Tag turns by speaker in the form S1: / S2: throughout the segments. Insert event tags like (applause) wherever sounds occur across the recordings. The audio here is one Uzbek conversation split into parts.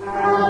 S1: Música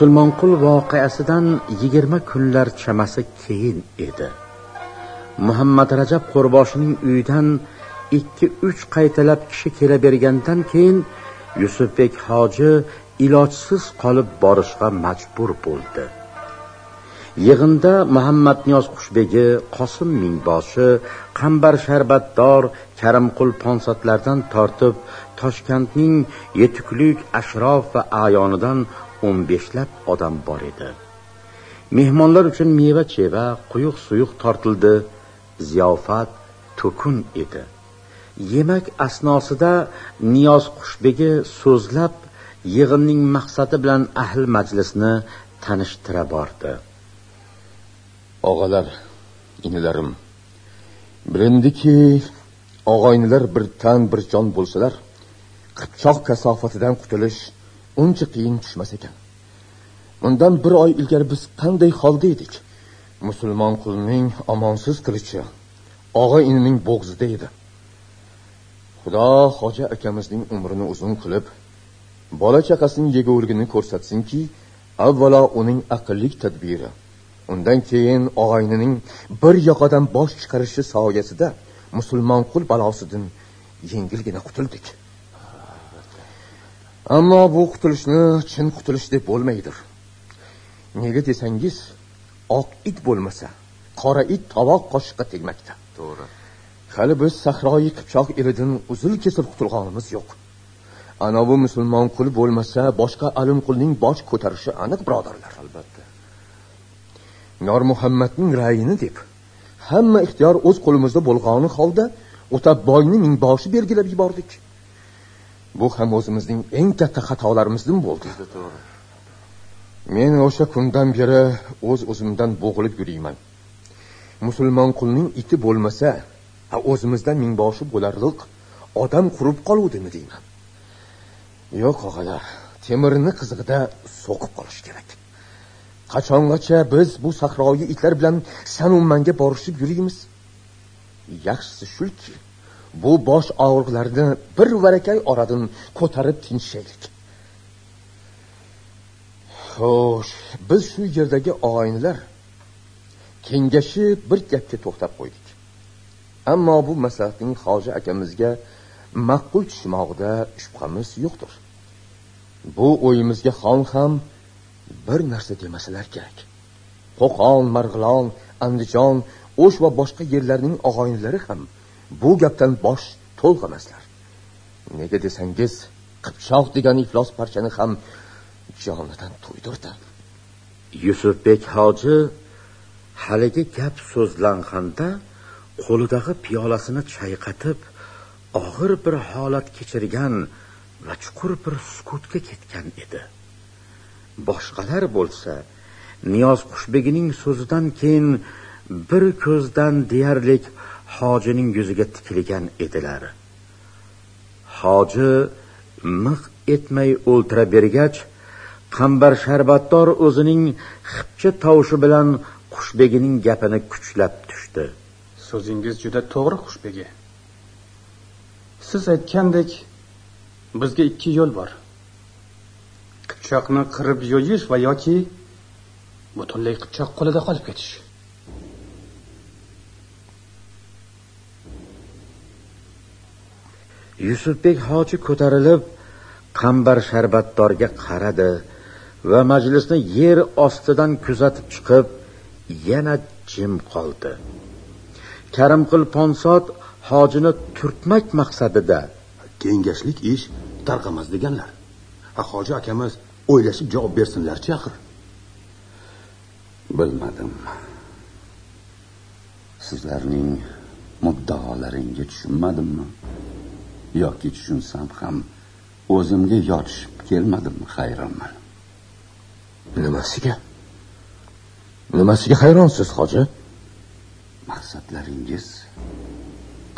S2: Musulmonqul voqeasidan yigirma kunlar chamasi keyin edi. Muhammad rajab qo'rboshining uyidan ikki uch qaytalab kishi kelabergandan keyin yusufbek hoji ilojsiz qolib borishga majbur bo'ldi. Yig'inda muhammad niyoz Qushbegi, qosim mingboshi qambar sharbatdor karimqul ponsodlardan tortib toshkentning yetuklik ashrof va ayonidan o'n beshlab odam bor edi. Mehmonlar uchun meva cheva quyuq suyuq tortildi. Ziyofat to'kun edi. Yemak asnosida niyoz qushbegi so'zlab yig'inning maqsadi bilan ahli majlisni tanishtira bordi.
S3: Og'alar inilarim bilindiki og'aynilar bir tan bir jon bo'lsalar qipchoq kasofatidan qutulish uncha qiyin tushmas ekan. Undan bir oy ilgari biz qanday holda edik? Musulmon qulning omonsiz qilichi og'a inining bo'g'zida edi. Xudo xoja akamizning umrini uzun qilib bola chaqasining yegovligini ko'rsatsinki avvalo uning aqllik tadbiri undan keyin og'aynining bir yoqadan bosh chiqarishi soyasida musulmon qul balosidan yengilgina qutuldik. Ammo bu qutulishni chin qutulish deb bo'lmaydir. Nega desangiz oq it bo'lmasa qora it tovoq qoshiqqa tegmakda.
S4: To'g'ri.
S3: Hali biz sahroyi qipchoq elidan uzil kesil qutulganimiz yo'q. Anavi musulmon qul bo'lmasa boshqa alim qulning bosh ko'tarishi aniq birodarlar.
S4: Albatta.
S3: Nor muhammadning rayini deb hamma ixtiyor o'z qo'limizda bo'lgani holda o'tabboyni mingboshi belgilab yubordik bu ham o'zimizning eng katta xatolarimizdan bo'ldi.
S4: To'g'ri.
S3: Men o'sha kundan beri o'z o'zimdan bo'g'ilib yuriyman. Musulmon qulning iti bo'lmasa o'zimizdan mingboshi bo'larliq odam qurib qoluvdimi deyman. Yo'q og'alar temirni qizig'ida so'qib qolish kerak. Qachongacha biz bu sahroyi itlar bilan sanummanga borishib yuriymiz? Yaxshisi shuki bu bosh og'riqlarni bir varakay oradan ko'tarib tinchishaylik xo'sh biz shu yerdagi og'aynilar kengashib bir gapga to'xtab qo'ydik. Ammo bu maslahatning hoji akamizga ma'qul tushmog'ida shubhamiz yo'qdir. Bu o'yimizga xon ham bir narsa demasalar kerak. Qo'qon marg'ilon andijon o'sh va boshqa yerlarning og'aynilari ham bu gapdan bosh to'lg'amaslar. Nega desangiz qipchoq degan iflos parchani ham jonidan to'ydirdi.
S2: Yusufbek hoji haligi gap so'zlanganda qo'lidagi piyolasini chayqatib og'ir bir holat kechirgan va chuqur bir sukutga ketgan edi. Boshqalar bo'lsa niyoz qushbegining so'zidan keyin bir ko'zdan deyarlik hojining yuziga tikilgan edilar. Hoji miq etmay o'ltiravergach qambar sharbatdor o'zining xipcha tovushi bilan qushbegining gapini kuchlab tushdi.
S5: So'zingiz juda to'g'ri xushbegi siz aytgandek bizga ikki yo'l bor. Qipchoqni qirib yo'yish va yoki butunlay qipchoq qo'lida qolib ketish.
S2: Yusufbek hoji ko'tarilib qambar sharbatdorga qaradi va majlisni yer ostidan kuzatib chiqib yana jim qoldi. Karimqul ponsod hojini turtmak maqsadida
S6: kengashlik ish tarqamas deganlar. Ha hoji akamiz o'ylashib javob bersinlarchi axir?
S4: Bilmadim. Sizlarning muddaolaringga tushunmadimmi yoki tushunsam ham o'zimga yotishib kelmadimmi hayronman.
S3: Nimasiga? Nimasiga hayronsiz hoji?
S4: Maqsadlaringiz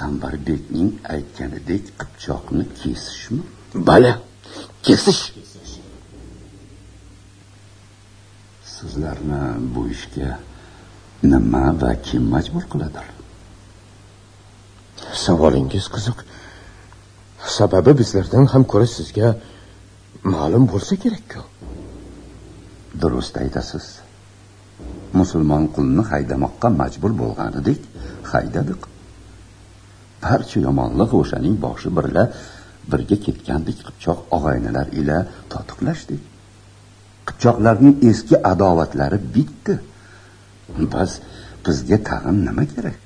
S4: qambarbekning aytganidek qipchoqni kesishmi?
S3: Bala kesish.
S4: Sizlarni bu ishga nima va kim majbur qiladi?
S3: Savolingiz qiziq sababi bizlardan ham ko'ra sizga ma'lum bo'lsa kerakku.
S4: Durust aytasiz. Musulmon qulni haydamoqqa majbur bo'lganidek haydadik. Barcha yomonlik o'shaning boshi birla birga ketgandek qipchoq og'aynilar ila totiqlashdik qipchoqlarning eski adovatlari bitdi. Bas bizga tag'in nima kerak?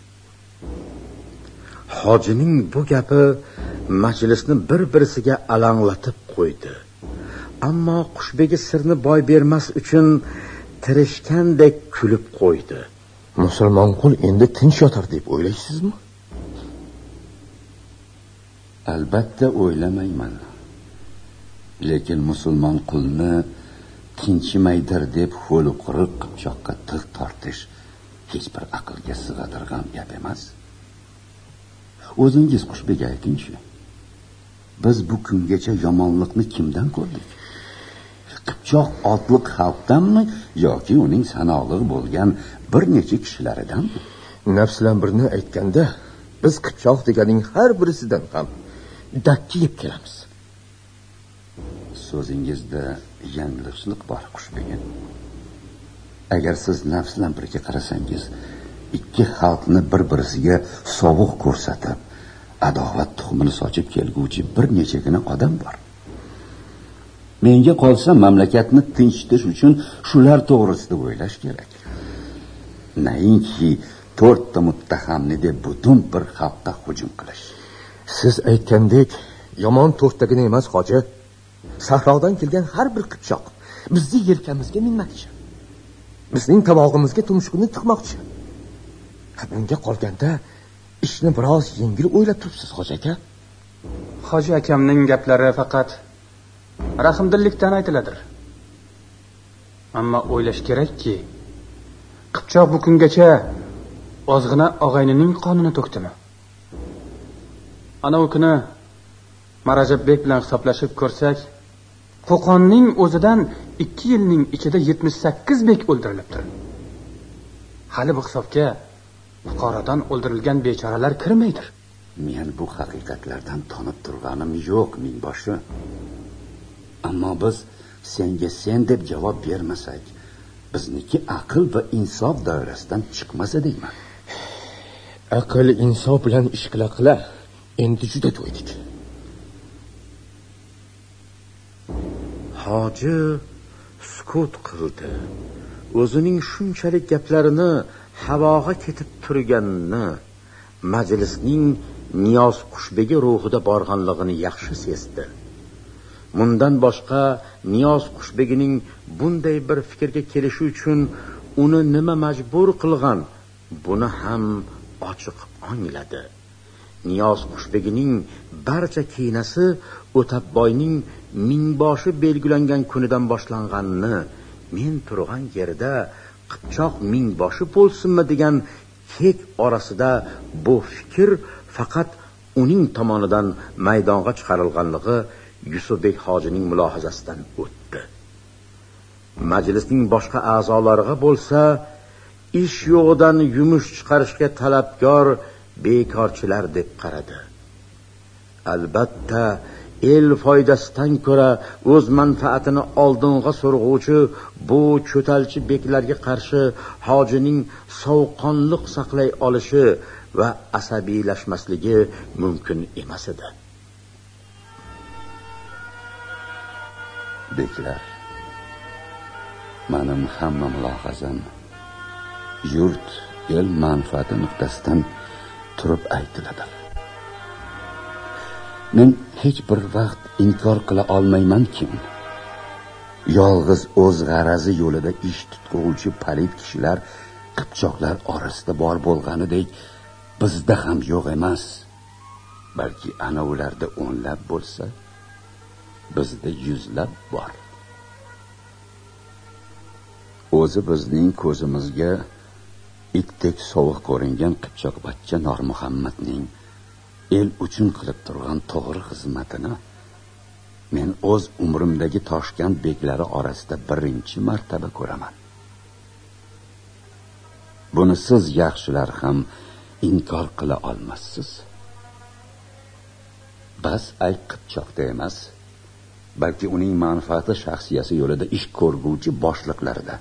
S2: Hojining bu gapi majlisni bir birisiga alanglatib qo'ydi. Ammo qushbegi sirni boy bermas uchun tirishgandek kulib qo'ydi.
S3: Musulmon qul endi tinch yotar deb o'ylaysizmi?
S4: Albatta o'ylamayman. Lekin musulmon qulni tinchimaydir deb ho'l quruq qipchoqqa tig' tortish hech bir aqlga sig'adirg'an gap emas. O'zingiz qushbek aytingchi. Biz bu kungacha yomonlikni kimdan ko'rdik? Qipchoq otliq xalqdanmi yoki uning sanoqli bo'lgan bir necha kishilaridanmi
S3: nafslan birni aytganda biz qipchoq deganing har birisidan ham dakki yeb kelamiz.
S4: So'zingizda yanglishlik bor qushbegim agar siz nafslan birga qarasangiz ikki xalqni bir birisiga sovuq ko'rsatib adovat tuxumini sochib kelguvchi bir nechagina odam bor. Menga qolsa mamlakatni tinchitish uchun shular to'g'risida o'ylash kerak. Nainki to'rtta muttahamni deb butun bir xalqqa hujum qilish.
S3: Siz aytgandek yomon to'rttagina emas hoji. Sahrodan kelgan har bir qipchoq bizni yelkamizga minmoqchi bizning tomog'imizga tumshug'ini tiqmoqchi. Bunga qolganda ishni biroz yengil o'ylab turibsiz hoji aka.
S5: Hoji akamning gaplari faqat rahmdillikdan aytiladir. Ammo o'ylash kerakki qipchoq bu kungacha ozg'ina og'aynining qonini to'kdimi ana u kuni marajabbek bilan hisoblashib ko'rsak qo'qonning o'zidan ikki yilning ichida yetmish sakkiz bek o'ldirilibdi. Hali bu hisobga fuqarodan o'ldirilgan bechoralar kirmaydir.
S4: Men bu haqiqatlardan tonib turganim yo'q mingboshi ammo biz senga sen deb javob bermasak bizniki aql va insof doirasidan chiqmasa deyman.
S3: Aql insof bilan ish qila qila endi juda to'ydik.
S2: Hoji sukut qildi. O'zining shunchalik gaplarini havoga ketib turganini majlisning niyoz qushbegi ruhida borganligini yaxshi sezdi. Mundan boshqa niyoz qushbegining bunday bir fikrga kelishi uchun uni nima majbur qilgan buni ham ochiq angladi. Niyoz qushbegining barcha kinasi o'tabboyning mingboshi belgilangan kunidan boshlanganini men turgan yerda qipchoq mingboshi bo'lsinmi degan kek orasida bu fikr faqat uning tomonidan maydonga chiqarilganligi yusufbek hojining mulohazasidan o'tdi. Majlisning boshqa a'zolariga bo'lsa ish yo'g'idan yumush chiqarishga talabgor bekorchilar deb qaradi. Albatta el foydasidan ko'ra o'z manfaatini oldinga surg'uvchi bu cho'talchi beklarga qarshi hojining sovuqqonliq saqlay olishi va asabiylashmasligi mumkin emas edi.
S4: Beklar manim hamma mulohazam yurt el manfaati nuqtasidan turib aytiladi. Men hech bir vaqt inkor qila olmaymanki. Yolg'iz o'z g'arazi yo'lida ish tutquvchi palit kishilar qipchoqlar orasida bor bo'lganidek bizda ham yo'q emas. Balki ana ularda o'nlab bo'lsa bizda yuzlab bor. O'zi bizning ko'zimizga itdek sovuq ko'ringan qipchoqbachcha normuhammadning el uchun qilib turgan to'g'ri xizmatini men o'z umrimdagi toshkent beklari orasida birinchi martaba ko'raman. Buni siz yaxshilar ham inkor qila olmassiz. Bas ayb qipchoqda emas balki uning manfaati shaxsiyasi yo'lida ish ko'rguvchi boshliqlarida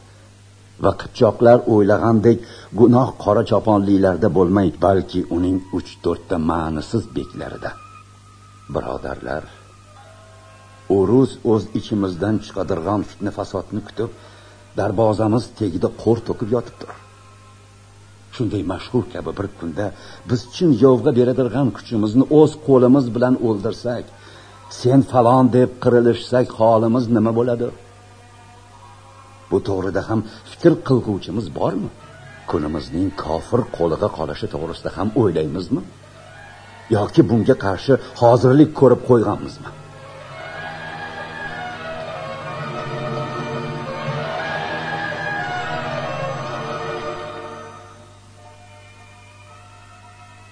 S4: va qipchoqlar o'ylagandek gunoh qora choponlilarda bo'lmay balki uning uch to'rtta ma'nisiz beklarida. Birodarlar o'ruz o'z ichimizdan chiqadirg'an fitna fasodni kutib darvozamiz tagida qo'r to'kib yotibdir shunday mashhur kabi bir kunda biz chin yovga beradirg'an kuchimizni o'z qo'limiz bilan o'ldirsak sen falon deb qirilishsak holimiz nima bo'ladi? Bu to'g'rida ham fikr qilguvchimiz bormi? Kunimizning kofir qo'liga qolishi to'g'risida ham o'ylaymizmi? Yoki bunga qarshi hozirlik ko'rib qo'yganmizmi?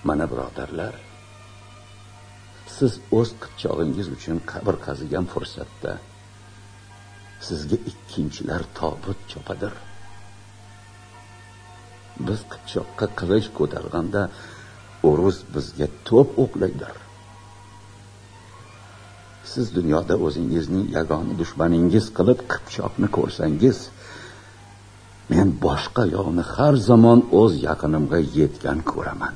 S4: Mana birodarlar siz o'z qipchog'ingiz uchun qabr qazigan fursatda sizga ikkinchilar tobut chopadir. Biz qipchoqqa qilich ko'targanda o'rus bizga to'p o'qlaydir. Siz dunyoda o'zingizning yagona dushmaningiz qilib qipchoqni ko'rsangiz men boshqa yovni har zamon o'z yaqinimga yetgan ko'raman.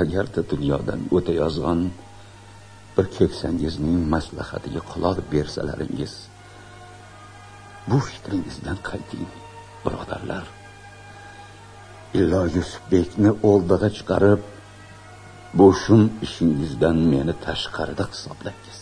S4: Agarda dunyodan o'tayozgan bir keksangizning maslahatiga quloq bersalaringiz. Bu fikringizdan qayting birodarlar. Illo yusufbekni o'ldig'a chiqarib bo'shum ishingizdan meni tashqarida hisoblangiz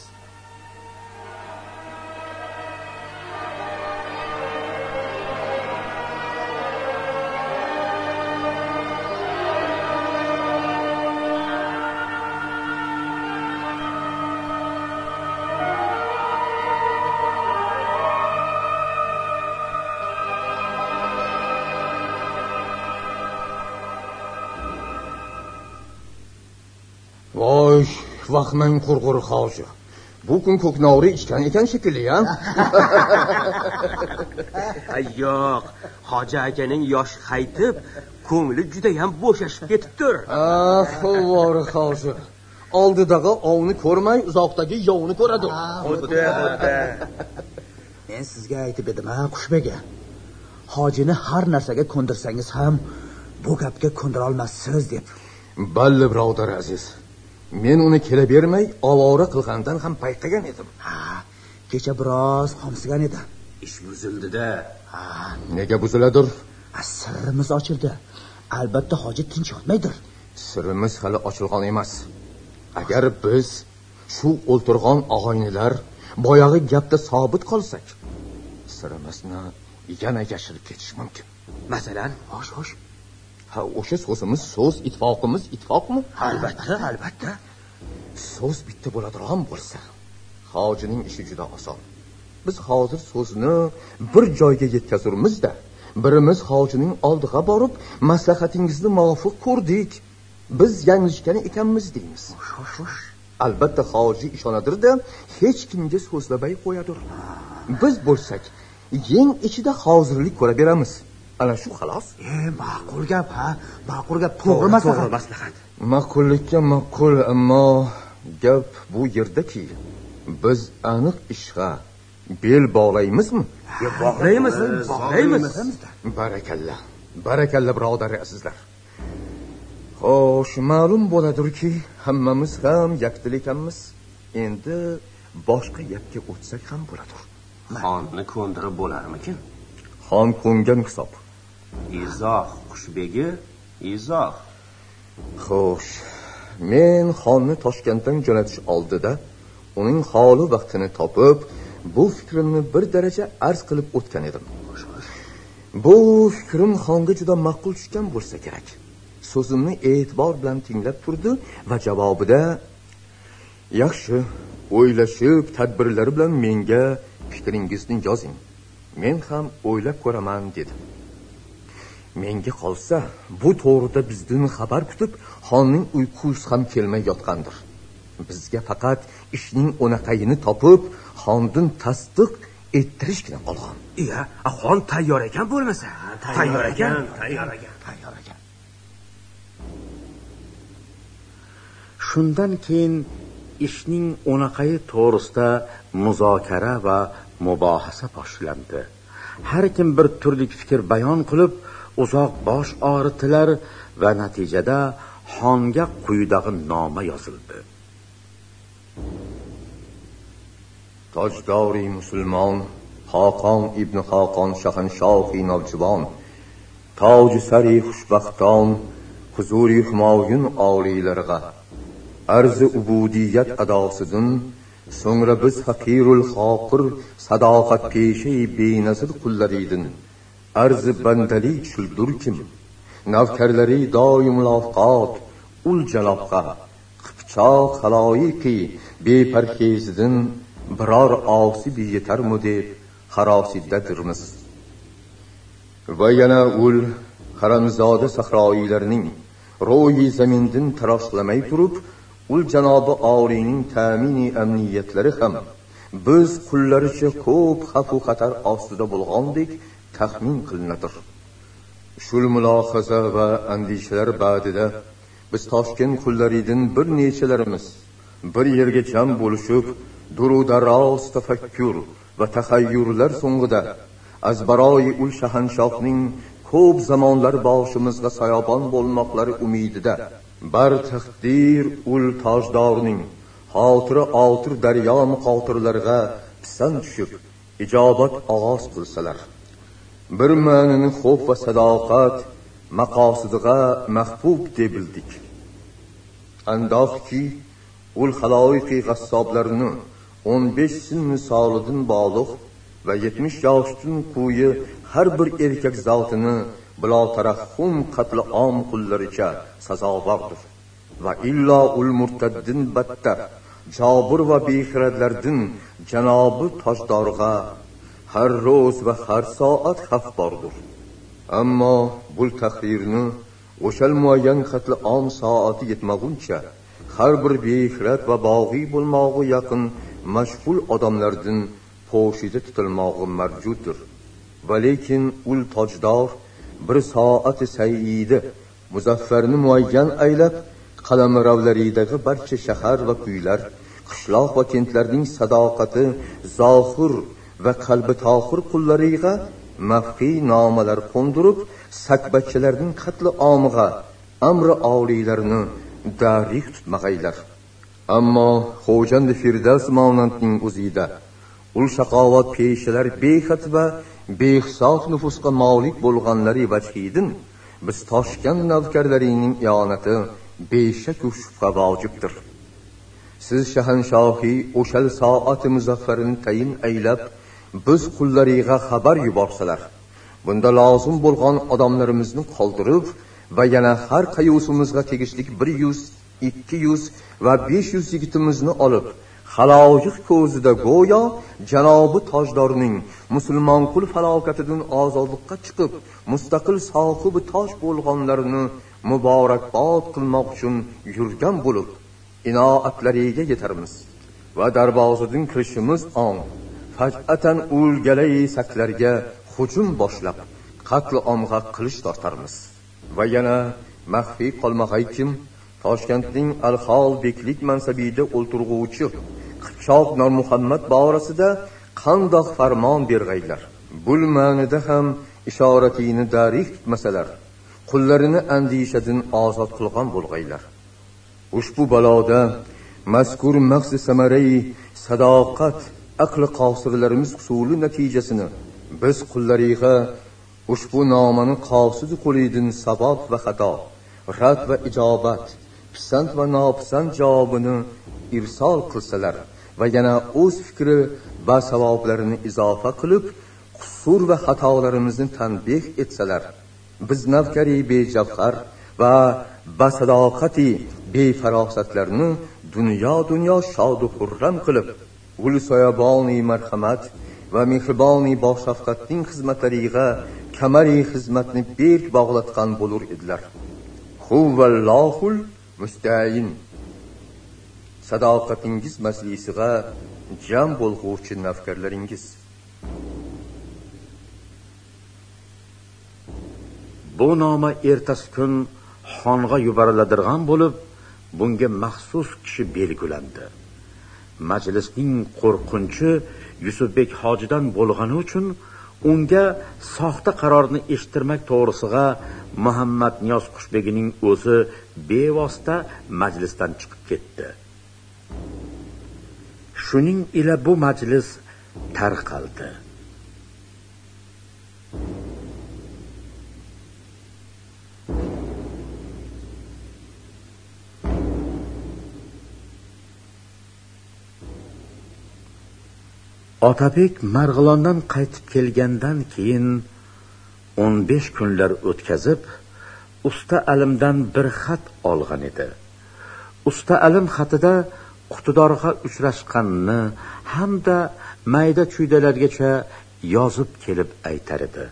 S3: vahmang qurg'ur hoji bu kun ko'knori ichgan ekan shekilli a (laughs)
S7: Ay, yo'q. Hoji akaning yoshi qaytib ko'ngli judayam bo'shashib ketibdir. (laughs)
S3: Ah vori hoji oldidagi ovni ko'rmay uzoqdagi yovni ko'radi.
S7: Xuddi xuddi
S8: men sizga aytib edim ha qushbega. Hojini har narsaga ko'ndirsangiz ham bu gapga ko'ndirolmassiz deb.
S3: Balli birodar aziz men uni kelavermay ovora qilgandan ham payqagan edim.
S8: Ha kecha biroz xomsigan edi.
S7: Ish buzildida.
S3: Nega buziladir?
S8: Ha, sirrimiz ochildi. Albatta hoji tinch yotmaydir.
S3: Sirimiz hali ochilgan emas. Agar biz shu o'ltirgan og'aynilar boyag'i gapda sobit qolsak sirimizni yana yashirib ketish mumkin.
S7: Masalan
S8: xo'sh xo'sh.
S3: Ha o'sha so'zimiz so'z ittifoqimiz ittifoqmi?
S8: Albatta albatta
S3: so'z bitta bo'ladigan bo'lsa. Hojining ishi juda oson. Biz hozir so'zni bir joyga yetkazurmizda birimiz hojining oldiga borib maslahatingizni muvofiq ko'rdik. Biz yanglishgan ekanmiz deymiz.
S8: Xo'sh xo'sh
S3: albatta hoji ishonadirda hech kimga so'zlamay qo'yadir. Biz bo'lsak yeng ichida hozirlik ko'raveramiz ana shu xolos.
S8: E ma'qul gap ha? Ma'qul gap. To'g'ri maslahat.
S7: maslahat.
S3: Ma'qullikka ma'qul ammo gap bu yerdaki biz aniq ishga bel bog'laymizmi?
S7: Bog'laymiz bog'laymiz.
S3: Barakalla barakalla birodar azizlar. Xo'sh ma'lum bo'ladirki hammamiz ham yakdil ekanmiz. Endi boshqa gapga o'tsak ham bo'ladir.
S7: Xonni ko'ndirib bo'larmikin?
S3: Xon ko'ngan hisob.
S7: Izoh qushbegi izoh.
S3: Xo'sh men xonni toshkentdan jo'natish oldida uning holi vaqtini topib bu fikrimni bir daraja arz qilib o'tgan edim. Bu fikrim xonga juda ma'qul tushgan bo'lsa kerak. So'zimni e'tibor bilan tinglab turdi va javobida yaxshi o'ylashib tadbirlari bilan menga fikringizni yozing. Men ham o'ylab ko'raman dedi menga qolsa bu to'g'rida bizdan xabar kutib xonning uyqusi ham kelmay yotgandir. Bizga faqat ishning o'naqayini topib xondan tasdiq ettirishgina qolgan.
S7: Iya xon tayyor ekan bo'lmasa? Tayyor ekan tayyor ekan.
S8: Tayyor ekan.
S2: Shundan keyin ishning o'naqayi to'g'risida muzokara va mubohasa boshlandi. Har kim bir turli fikr bayon qilib uzoq bosh og'ritilar va natijada xonga quyidagi noma yozildi.
S3: Tojdori musulmon xoqon ibn xoqon shahanshohi navjuvon toji sari xushbaxton huzuri humoyun oliylarga arzi ubudiyat adosidin so'ngra biz haqirul xoqir sadoqatpeshai benazir qullariydin arzi bandalik shuldur kim navkarlari doim muloqot ul jalobga qipchoq haloyiqi beparhezidan biror osib yetarmi deb harosiddadirmiz va yana ul haramzoda sahroiylarning ro'yi zamindin taroslamay turib ul janobi oliyning ta'mini amniyatlari ham biz qullaricha ko'p xavfu xatar ostida bo'lgandek taxmin qilinadir shul mulohaza va andishalar ba'dida biz toshkent qullaridan bir nechalarimiz bir yerga jam bo'lishib durudaroz tafakkur va tahayyurlar so'ngida azbaroyi ul shahanshohning ko'p zamonlar boshimizga sayobon bo'lmoqlari umidida bar taqdir ul tojdorning xotiri otir daryo muqotirlarga pisand tushib ijobat ogoz qilsalar. Bir ma'nini xo'p va sadoqat maqosidiga mahbub deb bildik andoqki ul haloyiqi g'assoblarni o'n besh sinni solidan bog'liq va yetmish yoshdan quyi har bir erkak zotini bilo tarahhum qatli om qullaricha sazovordir. Va illo ul murtaddin battar jobir va bexiradlardan janobi tojdorg'a har ro'z va har soat xavf bordir. Ammo bu tahrirni o'shal muayyan xatli on soati yetmaguncha har bir bexirat va bog'iy bo'lmog'i yaqin mashg'ul odamlardan poshida tutilmog'i mavjuddir. Va lekin ul tojdor bir soati saidi muzaffarni muayyan aylab qalamiravlaridagi barcha shahar va kuylar qishloq va kentlarning sadoqati zohir va qalbi tohir qullariga maxfiy nomalar qo'ndirib sakbachilarning qatli omig'a amri oliylarni darik tutmag'aylar. Ammo xo'jandi firdavs mavnandning o'zida ul shaqovat peshalar behad va behisob nufusga molik bo'lganlari vajhidin biz toshgan navkarlaringning iyonati beshaku shubha vojibdir. Siz shahanshohiy o'shal soati muzaffarini tayin aylab biz qullariga xabar yuborsalar bunda lozim bo'lgan odamlarimizni qoldirib va yana har qayusimizga tegishli bir yuz ikki yuz va besh yuz yigitimizni olib haloyiq ko'zida go'yo janobi tojdorning musulmon qul falokatidan ozodlikqa chiqib mustaqil sohibi tosh bo'lganlarini muborakbod qilmoq uchun yurgan bo'lib inoatlariga yetarmiz va darvozadan kirishimiz on fajatan o'lgalay saklarga hujum boshlab qatl omg'a qilich tortarmiz. Va yana maxfiy qolmag'aykim toshkentning alhol beklik mansabida o'ltirg'uvchi qipchoq normuhammad borasida qandoq farmon berg'aylar? Bul ma'nida ham ishoratini darih tutmasalar qullarini andishadan ozod qilgan bo'lg'aylar. Ushbu baloda mazkur maqsi samarai sadoqat aqli qosirlarimiz usuli natijasini biz qullariga ushbu nomani qosidi qo'lidin savob va xato rad va ijobat pisand va nopisand javobini irsol qilsalar va yana o'z fikri va savoblarini izofa qilib qusur va xatolarimizni tanbeh etsalar biz navkari bejavhar va basadoqati befarosatlarni dunyo dunyo shodu xurram qilib gul soyaboni marhamat va mehriboni boshafqatning xizmatlariga kamari xizmatni berk bog'latgan bo'lur edilar. Huvallohul mustayin. Sadoqatingiz majlisiga jam bo'lg'uvchi navkarlaringiz
S2: bu noma ertasi kun xonga yuboriladigan bo'lib bunga maxsus kishi belgilandi. Majlisning qo'rqinchi yusufbek hojidan bo'lgani uchun unga soxta qarorni eshittirmak to'g'risiga muhammad niyoz qushbegining o'zi bevosita majlisdan chiqib ketdi. Shuning ila bu majlis tarqaldi. Otabek marg'ilondan qaytib kelgandan keyin o'n besh kunlar o'tkazib usta alimdan bir xat olgan edi. Usta alim xatida qutidorga uchrashganini hamda mayda chuydalargacha yozib kelib aytar edi.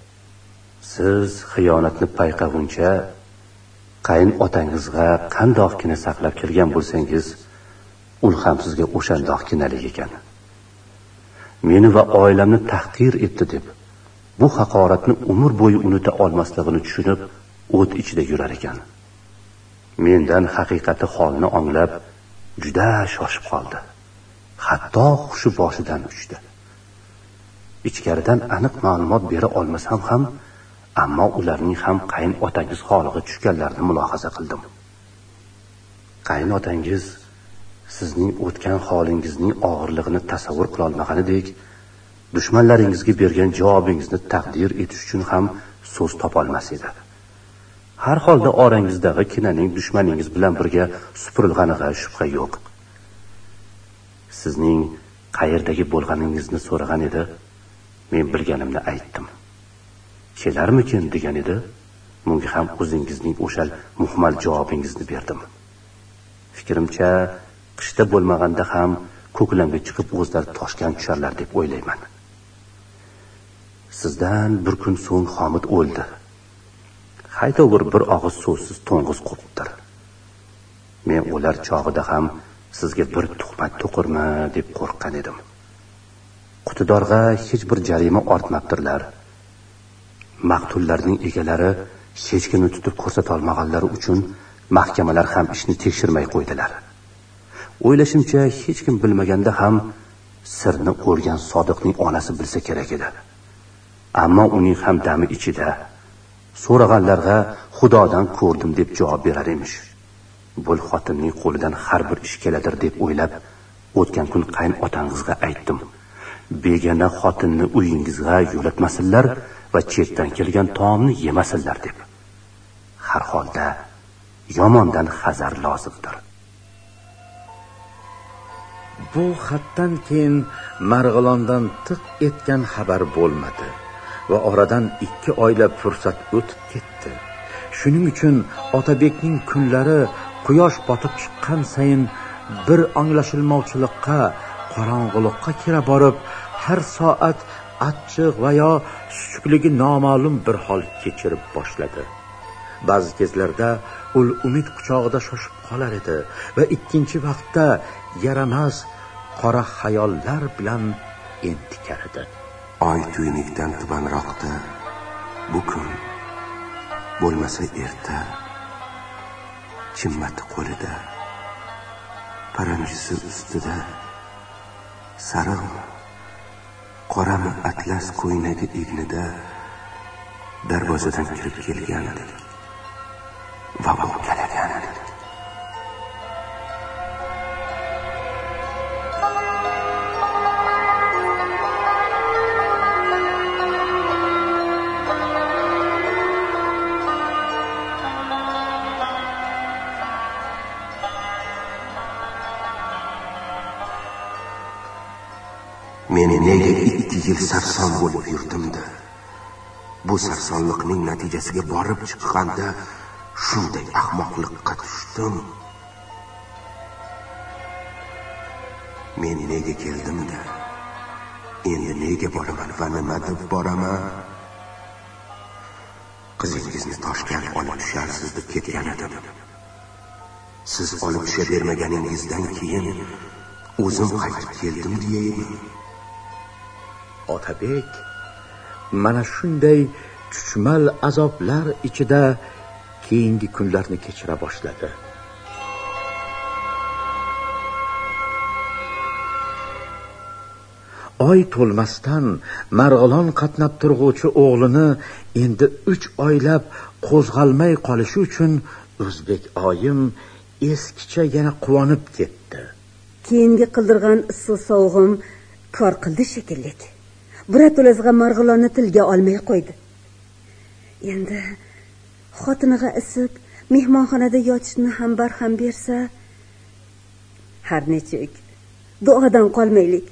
S7: Siz xiyonatni payqaguncha
S9: qayin otangizga qandoqgina saqlab kelgan bo'lsangiz u ham sizga o'shandoq kinalik ekan. Meni va oilamni tahqir etdi deb bu haqoratni umr bo'yi unuta olmasligini tushunib o't ichida yurar ekan. Mendan haqiqati holni anglab juda shoshib qoldi. Hatto hushi boshidan uchdi. Ichkaridan aniq ma'lumot bera olmasam ham ammo ularning ham qayin otangiz holiga tushganlarini mulohaza qildim. Qayin otangiz sizning o'tgan holingizning og'irlig'ini tasavvur qilolmaganidek dushmanlaringizga bergan javobingizni taqdir etish uchun ham so'z topolmas edi. Har holda orangizdagi kinaning dushmaningiz bilan birga supurilganiga shubha yo'q. Sizning qayerdagi bo'lganingizni so'ragan edi men bilganimni aytdim. Kelarmikin degan edi bunga ham o'zingizning o'sha muhmal javobingizni berdim. Fikrimcha qishda bo'lmaganda ham ko'klamga chiqib o'zlari toshgan tusharlar deb o'ylayman. Sizdan bir kun so'ng homid o'ldi. Haytovur bir og'iz so'zsiz to'ng'iz qopdir men o'lar chog'ida ham sizga bir tuhmat to'qirma deb qo'rqqan edim. Qutidorga hech bir jarima ortmabdirlar. Maqtullarning egalari hech kimni tutib ko'rsatolmaganlari uchun mahkamalar ham ishni tekshirmay qo'ydilar. O'ylashimcha hech kim bilmaganda ham sirni o'rgan sodiqning onasi bilsa kerak edi. Ammo uning ham dami ichida so'raganlarga xudodan ko'rdim deb javob berar emish. Bu xotinning qo'lidan har bir ish keladir deb o'ylab o'tgan kun qayn otangizga aytdim. Begona xotinni uyingizga yo'latmasinlar va chetdan kelgan taomni yemasinlar deb. Har holda yomondan hazar lozimdir.
S2: Bu xatdan keyin marg'ilondan tiq etgan xabar bo'lmadi va oradan ikki oylab fursat o'tib ketdi. Shuning uchun otabekning kunlari quyosh botib chiqqan sayin bir anglashilmovchilikqa qorong'ulikqa kira borib har soat achchiq va yo suchukligi noma'lum bir hol kechirib boshladi. Ba'zi kezlarda ul umid quchog'ida shoshib qolar edi va ikkinchi vaqtda yaramas qora xayollar bilan entikar edi
S6: oy tuynukdan tubanroqda bu kun bo'lmasa erta chimmati qo'lida paranjisi ustida sariqmi qorami atlas ko'ynagi egnida darvozadan kirib kelgandek va bu yil sarson bo'lib yurtimda bu sarsonlikning natijasiga borib chiqqanda shunday ahmoqlikqa tushdim. Men nega keldimda? Endi nega boraman va nima deb boraman? Qizingizni toshkent olib tusharsiz deb ketgan edim. Siz olib tusha bermaganingizdan keyin o'zim qaytib keldim deyaymi?
S2: Otabek mana shunday chuchmal azoblar ichida keyingi kunlarni kechira boshladi. Oy to'lmasdan marg'ilon qatnab turg'uvchi o'g'lini endi uch oylab qo'zg'almay qolishi uchun o'zbek oyim eskicha yana quvonib ketdi.
S10: Keyingi qildirgan issiq sovug'im kor qildi shekilli birato'lasiga marg'ilonni tilga olmay qo'ydi. Endi xotiniga isib mehmonxonada yotishni ham barham bersa har nechuk duodan qolmaylik.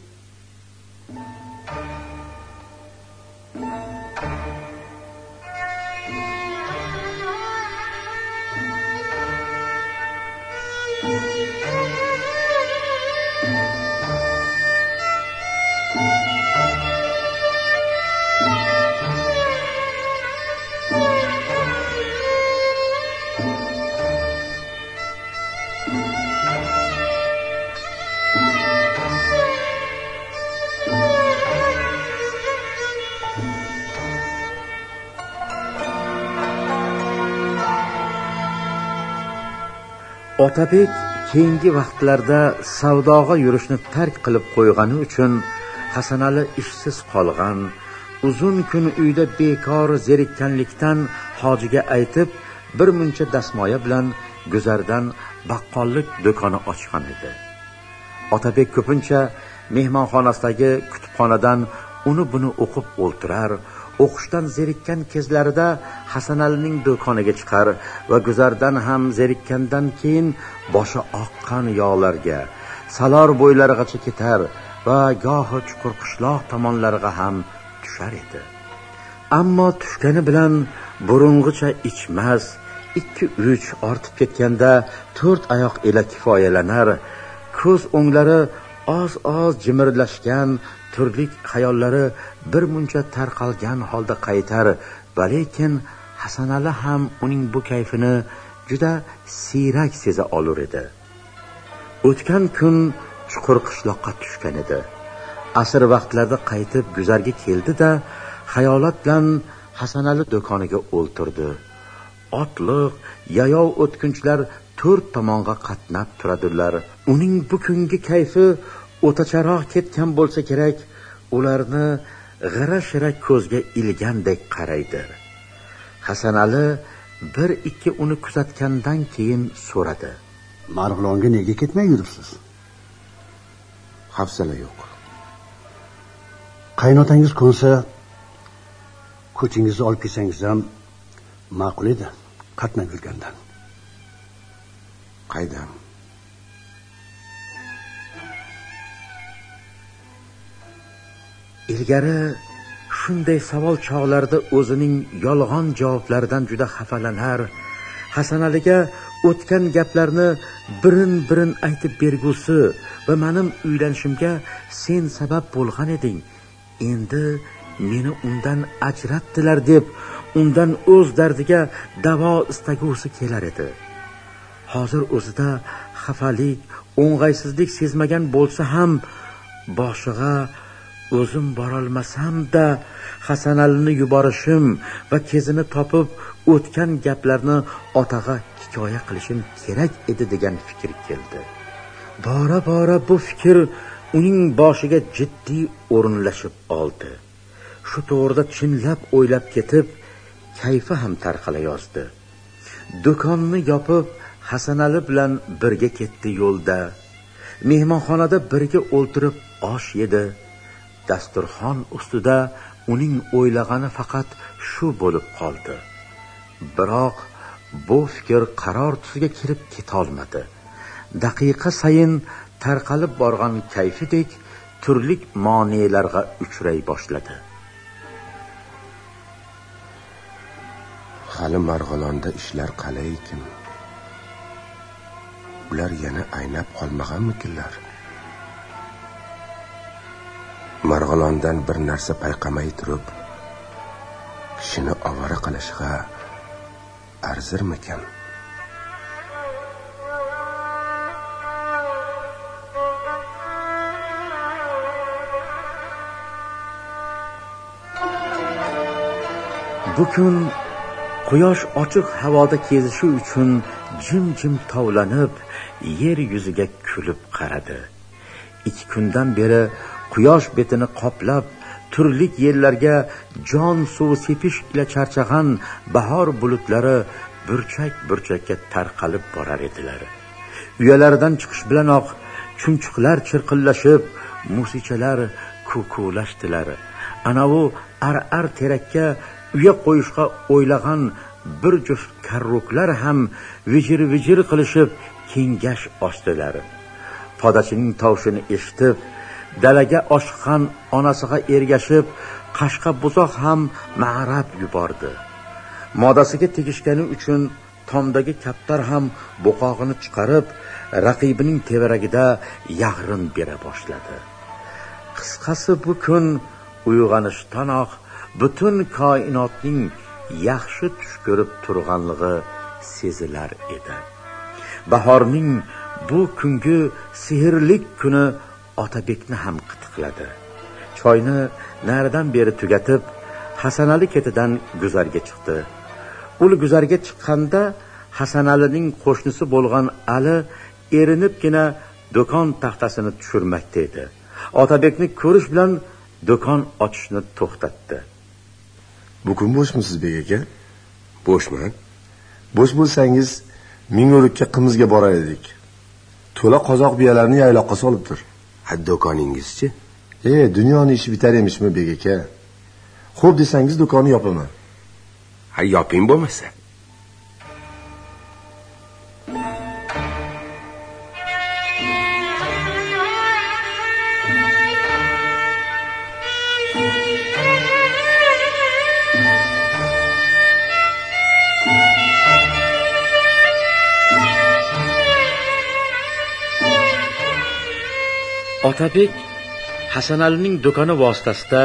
S2: Otabek keyingi vaqtlarda savdoga yurishni tark qilib qo'ygani uchun hasanali ishsiz qolgan uzun kun uyda bekor zerikkanlikdan hojiga aytib bir muncha dasmoya bilan guzardan baqqollik do'koni ochgan edi. Otabek ko'pincha mehmonxonasidagi kutubxonadan uni buni o'qib o'ltirar o'qishdan zerikkan kezlarida hasanalining do'koniga chiqar va guzardan ham zerikkandan keyin boshi oqqan yog'larga salor bo'ylarigacha ketar va gohi chuqur qishloq tomonlariga ham tushar edi. Ammo tushgani bilan burungicha ichmas ikki uch ortib ketganda to'rt oyoq ila kifoyalanar ko'z o'nglari oz oz jimirlashgan turli xayollari bir muncha tarqalgan holda qaytar va lekin hasanali ham uning bu kayfini juda siyrak seza olur edi. O'tgan kun chuqur qishloqqa tushgan edi. Asr vaqtlarda qaytib guzarga keldi da xayolat bilan hasanali do'koniga o'ltirdi. Otliq yayov o'tkinchilar to'rt tomonga qatnab turadilar. Uning bu kungi kayfi o'tacharoq ketgan bo'lsa kerak ularni g'ira shira ko'zga ilgandek qaraydi. Hasanali bir ikki uni kuzatgandan keyin so'radi.
S11: Marg'ilonga nega ketmay yuribsiz?
S6: Hafsala yo'q.
S11: Qaynotangiz ko'nsa ko'chingizni olib kelsangiz ham ma'qul edi qatnab yurgandan.
S6: Qaydam
S2: ilgari shunday savol chog'larida o'zining yolg'on javoblaridan juda xafalanar. Hasanaliga o'tgan gaplarni birin birin aytib bergusi va menim uylanishimga sen sabab bo'lgan eding. Endi meni undan ajratdilar deb undan o'z dardiga davo istagusi kelar edi. Hozir o'zida xafalik o'ng'aysizlik sezmagan bo'lsa ham boshig'a o'zim borolmasam-da hasanalini yuborishim va kezini topib o'tgan gaplarni otag'a hikoya qilishim kerak edi degan fikr keldi. Bora bora bu fikr uning boshiga jiddiy o'rinlashib oldi. Shu to'g'rida chinlab o'ylab ketib kayfi ham tarqalayozdi do'konni yopib hasanali bilan birga ketdi yo'lda. Mehmonxonada birga o'ltirib osh yedi. Dasturxon ustida uning o'ylagani faqat shu bo'lib qoldi. Biroq bu fikr qaror tusiga kirib ketolmadi. Daqiqa sayin tarqalib borgan kayfidek turli monelarga uchray boshladi.
S6: Hali marg'ilonda ishlar qalay ekan? Ular yana aynab qolmaganmikinlar? Marg'ilondan bir narsa payqamay turib kishini ovora qilishga arzirmikan?
S2: Bu kun quyosh ochiq havoda kezishi uchun jim jim tovlanib yer yuziga kulib qaradi. Ikki kundan beri quyosh betini qoplab turli yerlarga jon suvi sepish ila charchagan bahor bulutlari burchak burchakka tarqalib borar edilar. Uyalaridan chiqish bilanoq chumchuqlar chirqillashib musichalar kukulashdilar anavi ar ar terakka uya qo'yishga o'ylagan bir juft karruklar ham vijir vijir qilishib kengash ochdilar podachining tovushini eshitib dalaga oshiqqan onasiga ergashib qashqa buzoq ham ma'rab yubordi. Modasiga tegishgani uchun tomdagi kaptar ham buqog'ini chiqarib raqibining tevaragida yag'rin bera boshladi. Qisqasi bu kun uyg'onishdanoq butun koinotning yaxshi tush ko'rib turganligi sezilar edi. Bahorning bu kungi sehrlik kuni otabekni ham qitiqladi. Choyni naridan beri tugatib hasanali ketidan guzarga chiqdi. Ul guzarga chiqqanda hasanalining qo'shnisi bo'lgan ali erinibgina do'kon taxtasini tushirmakda edi. Otabekni ko'rish bilan do'kon ochishni to'xtatdi.
S12: Bugun bo'shmisiz bek aka?
S6: Bo'shman
S12: bo'sh bo'lsangiz ming'o'rikka qimizga borar edik. To'la qozoq biyalarni yayloqqa solibdir.
S6: Do'koningizchi
S12: e dunyoni ishi bitar emishmi bek aka xo'p desangiz do'konni yopaman
S6: ha yoping bo'lmasa
S2: otabek hasanalining do'koni vositasida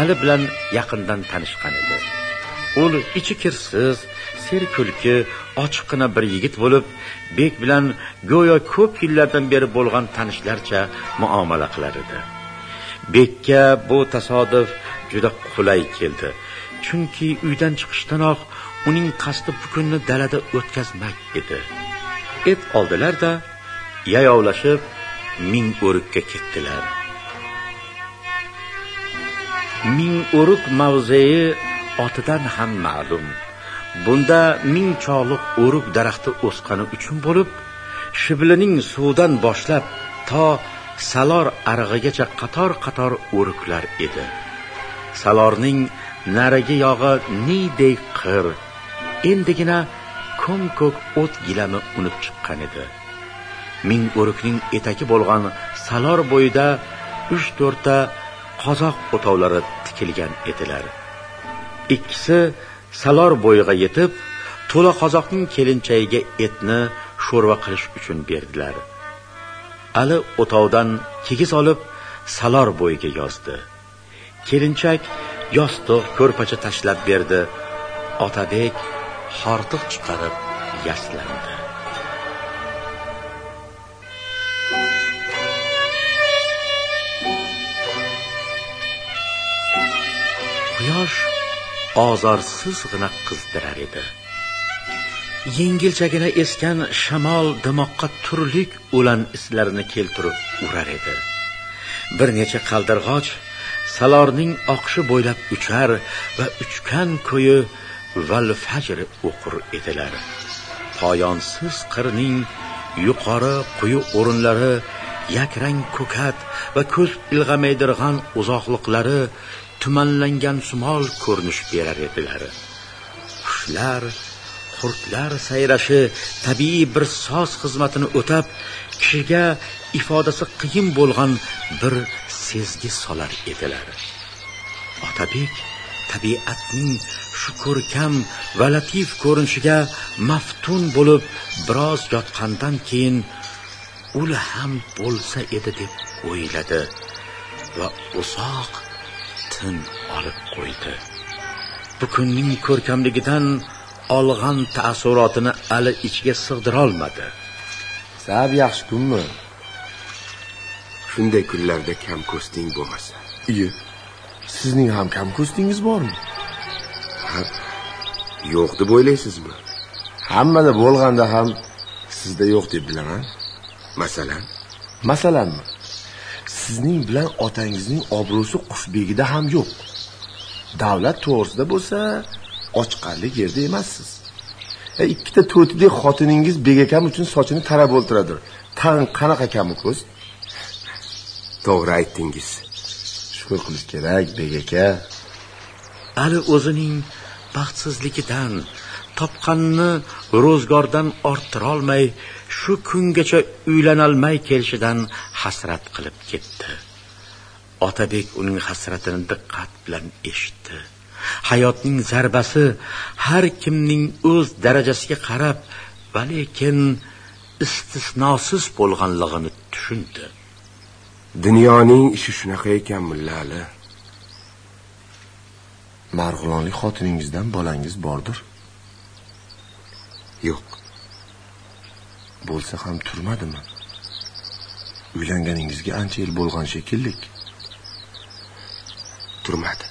S2: ali bilan yaqindan tanishgan edi. U ichi kirsiz serkulki ochiqqina bir yigit bo'lib bek bilan go'yo ko'p yillardan beri bo'lgan tanishlarcha muomala qilar edi. Bekka bu tasodif juda qulay keldi. Chunki uydan chiqishdanoq uning qasdi bu kunni dalada o'tkazmak edi. Et oldilarda yayovlashib ming o'rikka ketdilar. Ming o'rik mavzei otidan ham ma'lum. Bunda ming choliq o'rik daraxti o'sgani uchun bo'lib shiblining suvdan boshlab to salor arig'igacha qator qator o'riklar edi. Salorning narigi yog'i niydek qir endigina ko'm ko'k o't gilami unib chiqqan edi. Ming o'rikning etagi bo'lgan salor bo'yida uch to'rtta qozoq o'tovlari tikilgan edilar. Ikkisi salor bo'yiga yetib to'la qozoqning kelinchagiga etni sho'rva qilish uchun berdilar. Ali o'tovdan kigiz olib salor bo'yiga yozdi. Kelinchak yostiq ko'rpacha tashlab berdi. Otabek hortiq chiqarib yaslandi quyosh ozorsizgina qizdirar edi. Yengilchagina esgan shamol dimoqqa turlik o'lan islarini keltirib urar edi. Bir necha qaldirg'och salorning oqishi bo'ylab uchar va uchgan ko'yi val fajr o'qir edilar. Poyonsiz qirning yuqori quyi o'rinlari yakrang ko'kat va ko'z ilg'amaydirg'an uzoqliqlari tumanlangan sumol ko'rinish berar edilar. Qushlar qurtlar sayrashi tabiiy bir soz xizmatini o'tab kishiga ifodasi qiyin bo'lgan bir sezgi solar edilar. Otabek tabiatning shu ko'rkam va latif ko'rinishiga maftun bo'lib biroz yotgandan keyin ul ham bo'lsa edi deb o'yladi va uzoq tin olib qo'ydi. Bu kunning ko'rkamligidan olg'an taassurotini ali ichiga sig'dirolmadi.
S12: Sab yaxshi kunmi?
S6: Shunday kunlarda kam ko'sting bo'lmasa.
S12: Iye sizning ham kam ko'stingiz bormi?
S6: Ha yo'q deb o'ylaysizmi?
S12: Hammada bo'lganda ham sizda yo'q deb bilaman.
S6: Masalan?
S12: Masalanmi sizning bilan otangizning obro'si qushbegida ham yo'q. Davlat to'g'risida bo'lsa ochqarlik yerda emassiz. E, ikkita to'tidek xotiningiz bek akam uchun sochini tarab o'ltiradir tan qanaqa kam ko'z?
S6: To'g'ri aytdingiz.
S12: Shukur qilish kerak bek aka.
S2: Ali o'zining baxtsizligidan topqanini ro'zgordan orttirolmay shu kungacha uylanolmay kelishidan hasrat qilib ketdi. Otabek uning hasratini diqqat bilan eshitdi. Hayotning zarbasi har kimning o'z darajasiga qarab va lekin istisnosiz bo'lganligini tushundi.
S6: Dunyoning ishi shunaqa ekan mullali
S12: marg'ilonlik xotiningizdan bolangiz bordir?
S6: Yo'q.
S12: Bo'lsa ham turmadimi? Uylanganingizga ancha yil bo'lgan shekilli
S6: turmadi.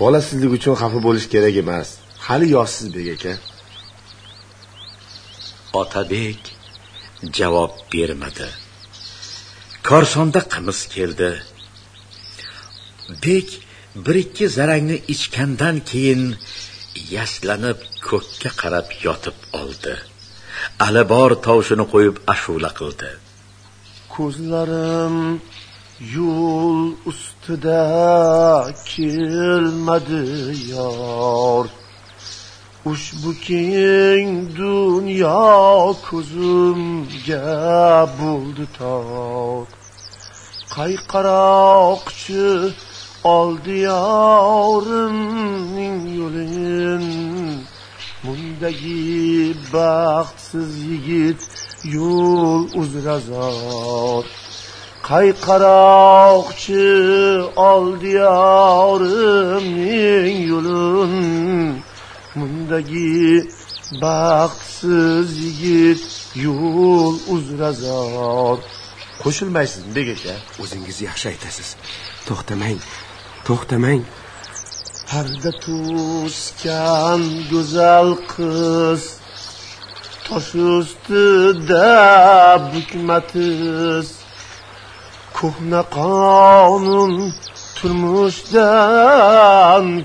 S12: Bolasizlik uchun xafa bo'lish kerak emas. Hali yoshsiz bek aka
S2: otabek javob bermadi. Korsonda qimiz keldi. Bek bir ikki zarangni ichgandan keyin yaslanib ko'kka qarab yotib oldi. Alibor tovushini qo'yib ashula qildi.
S13: Ko'zlarim yo'l ustida kelmadi yor. Ushbu keng dunyo ko'zimga bo'ldi tor. Qayqaroqchi oldi yorimning yo'lin mundagi baxtsiz yigit yo'l uzra zor qayqaroqchi oldiyorimning yo'lin mundagi baxtsiz yigit yo'l uzra zor qo'shilmaysiz bek aka
S6: o'zingiz yaxshi aytasiz. To'xtamang to'xtamang.
S13: Perde tuzken güzel kız Taş üstüde bükmetiz Kuhne kanun turmuşdan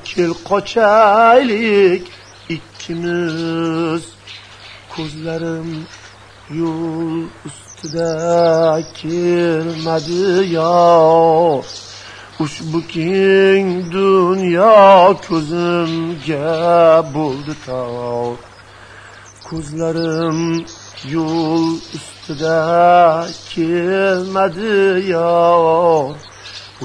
S13: Kil koçaylik ikkimiz Kuzlarım yol üstüde kirmedi ya. Ushbu keng dunyo ko'zimga bo'ldi tor ko'zlarim yo'l ustida kelmadi yor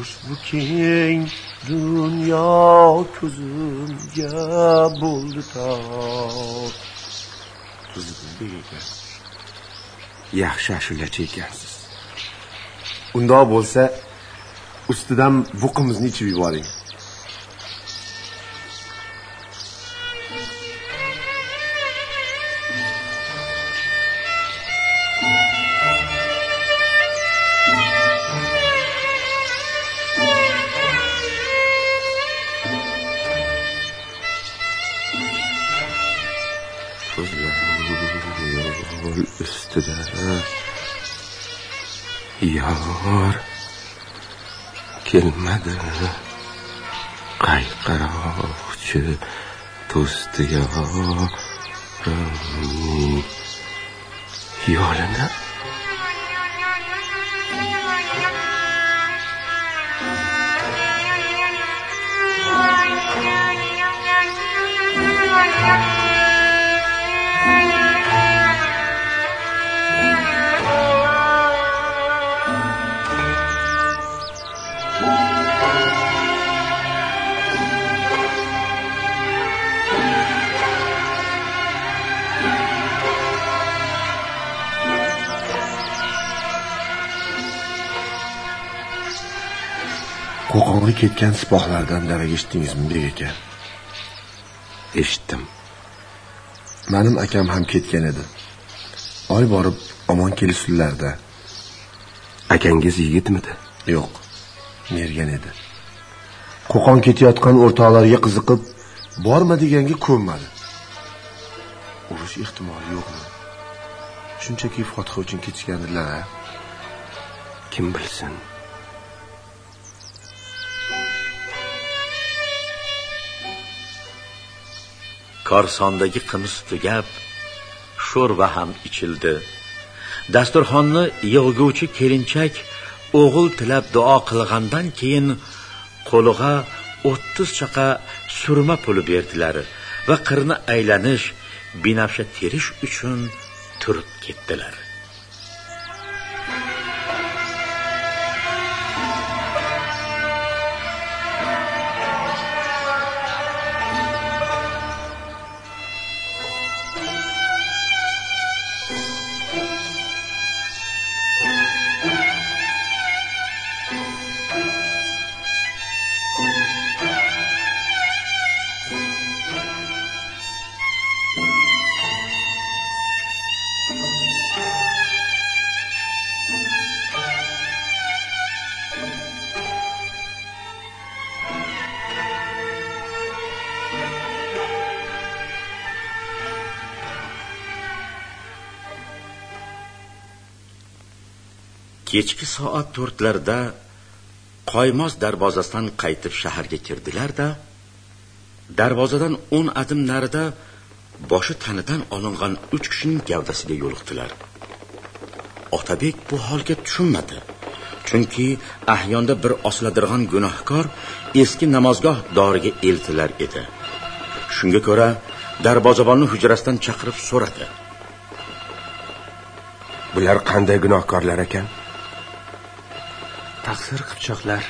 S13: ushbu keng dunyo ko'zimga bo'ldi tor
S6: yaxshi ashulachi ekansiz
S13: undoq bo'lsa ustidan buqimizni ichib yuboring.
S6: Kelmadi qayqaroqchi to'sdi yorimning yo'lini
S13: ketgan sipohlardan darak eshitdingizmi bek aka?
S6: Eshitdim.
S13: Manim akam ham ketgan edi. Oy borib omon kelishsunlarda
S6: akangiz yigitmidi?
S13: Yo'q mergan edi. Qo'qon ketayotgan o'rtoqlarga qiziqib borma deganga ko'nmadi. Urush ehtimoli yo'qmi? Shunchaki fotiha uchun ketishgandilar a
S6: kim bilsin
S2: korsondagi qimiz tugab sho'rva ham ichildi. Dasturxonni yig'guvchi kelinchak o'g'il tilab duo qilgandan keyin qo'liga o'ttiz chaqa surma puli berdilar va qirni aylanish binafsha terish uchun turib ketdilar. Kechki soat to'rtlarda qoymoz darvozasidan qaytib shaharga kirdilar da darvozadan o'n adim narida boshi tanidan olingan uch kishining gavdasiga yo'liqdilar. Otabek bu holga tushunmadi chunki ahyonda bir osladirg'an gunohkor eski namozgoh doriga eltilar edi. Shunga ko'ra darvozabonni hujrasidan chaqirib so'radi.
S6: Bular qanday gunohkorlar ekan?
S5: Taqsir qipchoqlar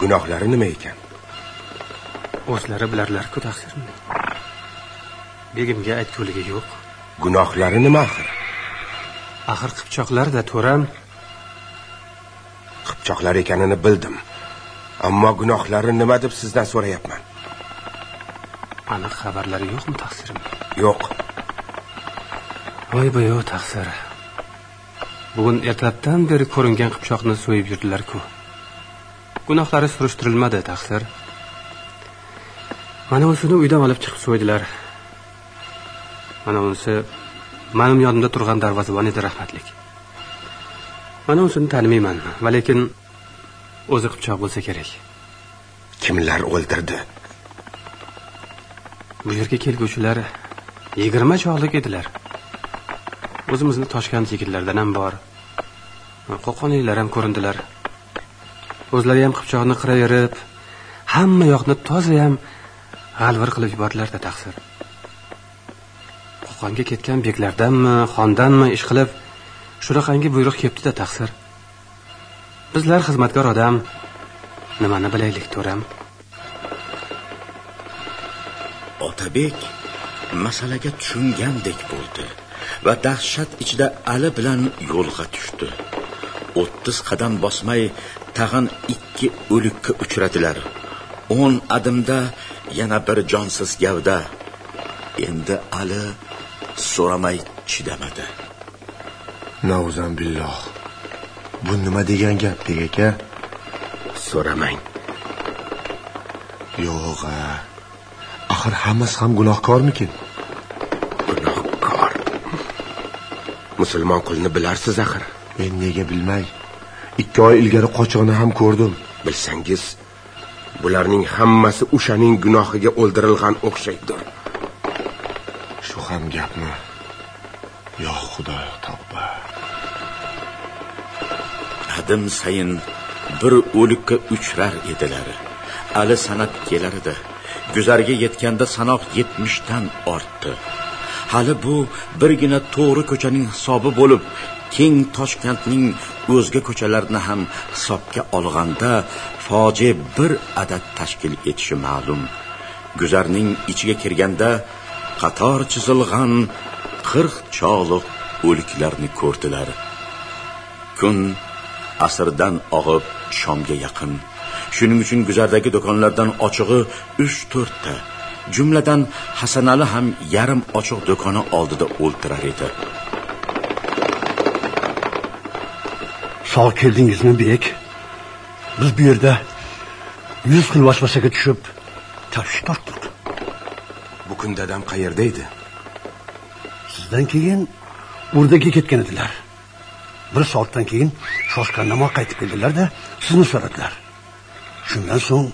S6: gunohlari nima ekan?
S5: O'zlari bilarlar-ku taqsirni begimga aytguligi yo'q.
S6: Gunohlari nima axir?
S5: Axir qipchoqlar-da to'ram.
S6: Qipchoqlar ekanini bildim. Ammo gunohlari nima deb sizdan so'rayapman?
S5: Aniq xabarlari yo'qmi taqsirim?
S6: Yo'q.
S5: Voy boyo taqsir bugun ertalabdan beri ko'ringan qipchoqni so'yib yurdilar-ku. Gunohlari surishtirilmadi taqsir. Mana unisini uydan olib chiqib so'ydilar. Mana unisi manim yonimda turgan darvozabon edi rahmatlik. Mana unisini tanimayman lekin o'zi qipchoq bo'lsa kerak.
S6: Kimlar o'ldirdi?
S5: Bu yerga kelguvchilar yigirma chog'lik edilar o'zimizni toshkent yigitlaridan ham bor. Qo'qonliklar ham ko'rindilar. O'zlari ham qipchoqni qiraverib hamma yoqni tozayam g'alvir qilib yubordilarda taqsir. Qo'qonga ketgan beklardanmi xondanmi ish qilib shunaqangi buyruq kelibdida taqsir. Bizlar xizmatkor odam nimani bilaylik to'ram.
S2: Otabek masalaga tushungandek bo'ldi. Va dahshat ichida ali bilan yo'lga tushdi. O'ttiz qadam bosmay tag'in ikki o'likka uchradilar. O'n adimda yana bir jonsiz gavda. Endi ali so'ramay chidamadi.
S6: Nauzan billoh bu nima degan gap bek aka?
S2: So'ramang.
S6: Yo'q a axir hammasi ham gunohkormikin musulmon qulni bilarsiz axir? Men nega bilmay? Ikki oy ilgari qochig'ini ham ko'rdim. Bilsangiz bularning hammasi o'shaning gunohiga o'ldirilgan o'xshaydir. Shu ham gapmi? Yo xudoyo tavba.
S2: Qadim sayin bir o'likka uchrar edilar. Ali sanab kelar edi guzarga yetganda sanoq yetmishdan ortdi hali bu birgina to'g'ri ko'chaning hisobi bo'lib keng toshkentning o'zga ko'chalarini ham hisobga olganda fojia bir adad tashkil etishi ma'lum. Guzarning ichiga kirganda qator chizilgan qirq chog'liq o'liklarni ko'rdilar. Kun asrdan og'ib shomga yaqin. Shuning uchun guzardagi do'konlardan ochig'i uch to'rtta jumladan hasanali ham yarim ochiq do'koni oldida o'ltirar edi.
S11: Sog' keldingizmi bek? Biz bu yerda yuz xil vasvasaga tushib tashvish tortdik.
S6: Bu kun dadam qayerda edi?
S11: Sizdan keyin o'rdaga ketgan edilar. Bir soatdan keyin shoshqandamoq qaytib keldilarda sizni so'radilar. Shundan so'ng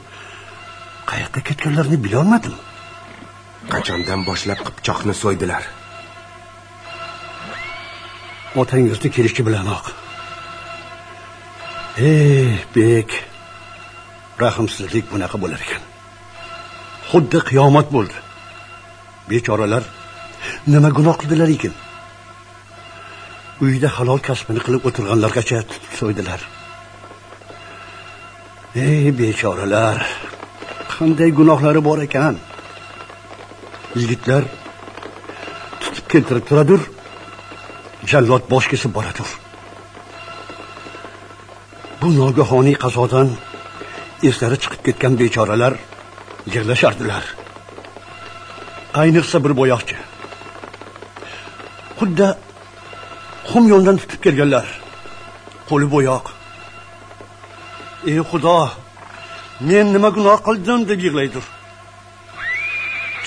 S11: qayoqqa ketganlarini bilolmadim
S6: qachondan boshlab qipchoqni so'ydilar?
S11: Otangizni kelishi bilanoq. Ey bek. Rahmsizlik bunaqa bo'lar ekan. Xuddi qiyomat bo'ldi. Bechoralar nima gunoh qildilar ekan? Uyda halol kasbini qilib o'tirganlargacha tutib so'ydilar. Ey bechoralar qanday gunohlari bor ekan? Yigitlar tutib keltirib turadur jallod bosh kesib boradur. Bu nogahoniy qazodan eslari chiqib ketgan bechoralar yig'lashardilar. Ayniqsa bir bo'yoqchi. Xuddi xum yo'ldan tutib kelganlar. Qo'li bo'yoq. Ey xudo men nima gunoh qildim deb yig'laydir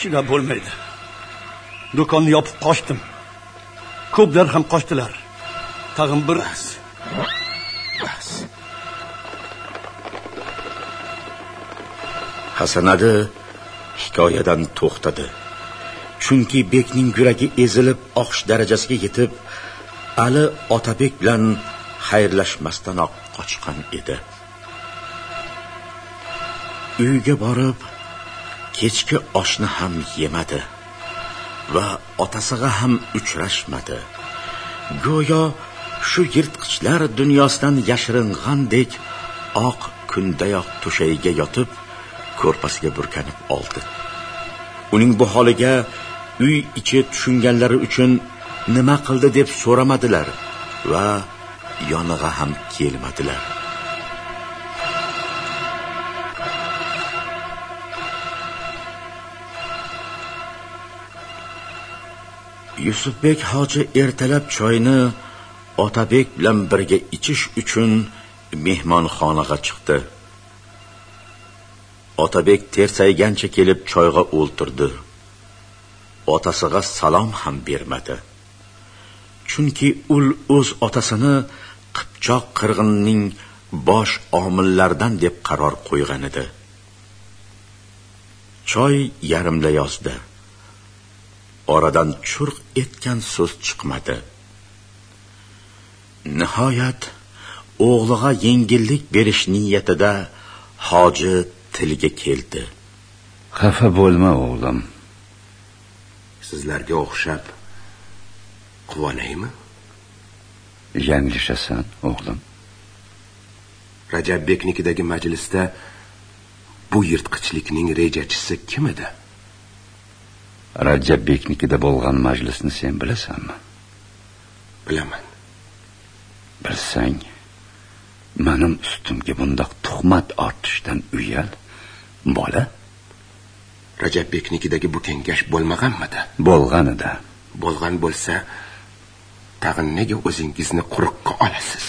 S11: chidab bo'lmaydi. Do'konni yopib qochdim. Ko'plar ham qochdilar. Tag'in bir
S13: bas
S2: Hasanadi hikoyadan to'xtadi. Chunki bekning yuragi ezilib oqish darajasiga yetib ali otabek bilan xayrlashmasdanoq qochgan edi. Uyga borib kechki oshni ham yemadi va otasiga ham uchrashmadi. Go'yo shu yirtqichlar dunyosidan yashiringandek oq kundayoq to'shagiga yotib ko'rpasiga burkanib oldi. Uning bu holiga uy ichi tushunganlari uchun nima qildi deb so'ramadilar va yonig'a ham kelmadilar. Yusufbek hoji ertalab choyni otabek bilan birga ichish uchun mehmonxonaga chiqdi. Otabek tersaygancha kelib choyga o'ltirdi. Otasiga salom ham bermadi. Chunki ul o'z otasini qipchoq qirg'inning bosh omillaridan deb qaror qo'ygan edi. Choy yarimlayozdi yozdi. Oradan churq etgan so'z chiqmadi. Nihoyat o'g'liga yengillik berish niyatida hoji tilga keldi.
S4: Xafa bo'lma o'g'lim.
S6: Sizlarga o'xshab quvonaymi?
S4: Yanglishasan o'g'lim.
S6: Rajabbeknikidagi majlisda bu yirtqichlikning rejachisi kim edi
S4: rajabbeknikida bo'lgan majlisni sen bilasanmi?
S6: Bilaman.
S4: Bilsang mening ustimga bundoq tuhmat ortishdan uyal bola.
S6: Rajabbeknikidagi bu kengash bo'lmaganmidi?
S4: Bo'lgan edi
S6: bo'lgan bo'lsa tag'in nega o'zingizni quruqqa olasiz?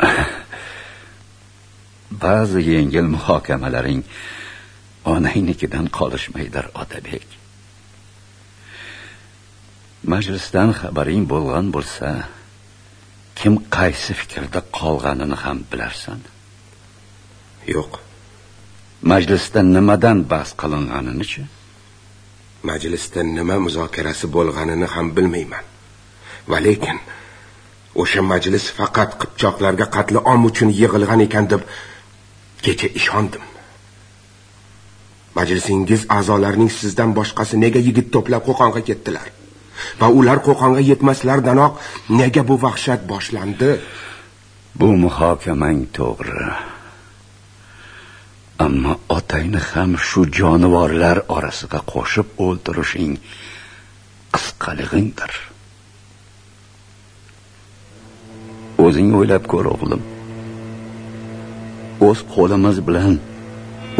S6: (laughs)
S4: Ba'zi yengil muhokamalaring onangnikidan qolishmaydir otabek. Majlisdan xabaring bo'lgan bo'lsa kim qaysi fikrda qolganini ham bilarsan.
S6: Yo'q.
S4: Majlisda nimadan bahs qilinganini-chi
S6: majlisda nima muzokarasi bo'lganini ham bilmayman. Va lekin o'sha majlis faqat qipchoqlarga qatli om uchun yig'ilgan ekan deb kecha ishondim majlisingiz a'zolarining sizdan boshqasi nega yigit to'plab qo'qonga ketdilar? Va ular qo'qonga yetmaslaridanoq nega bu vahshat boshlandi?
S4: Bu muhokamang to'g'ri. Ammo otangni ham shu jonivorlar orasiga qo'shib o'ldirishing qisqalig'ingdir. O'zing o'ylab ko'r o'g'lim. O'z qo'limiz bilan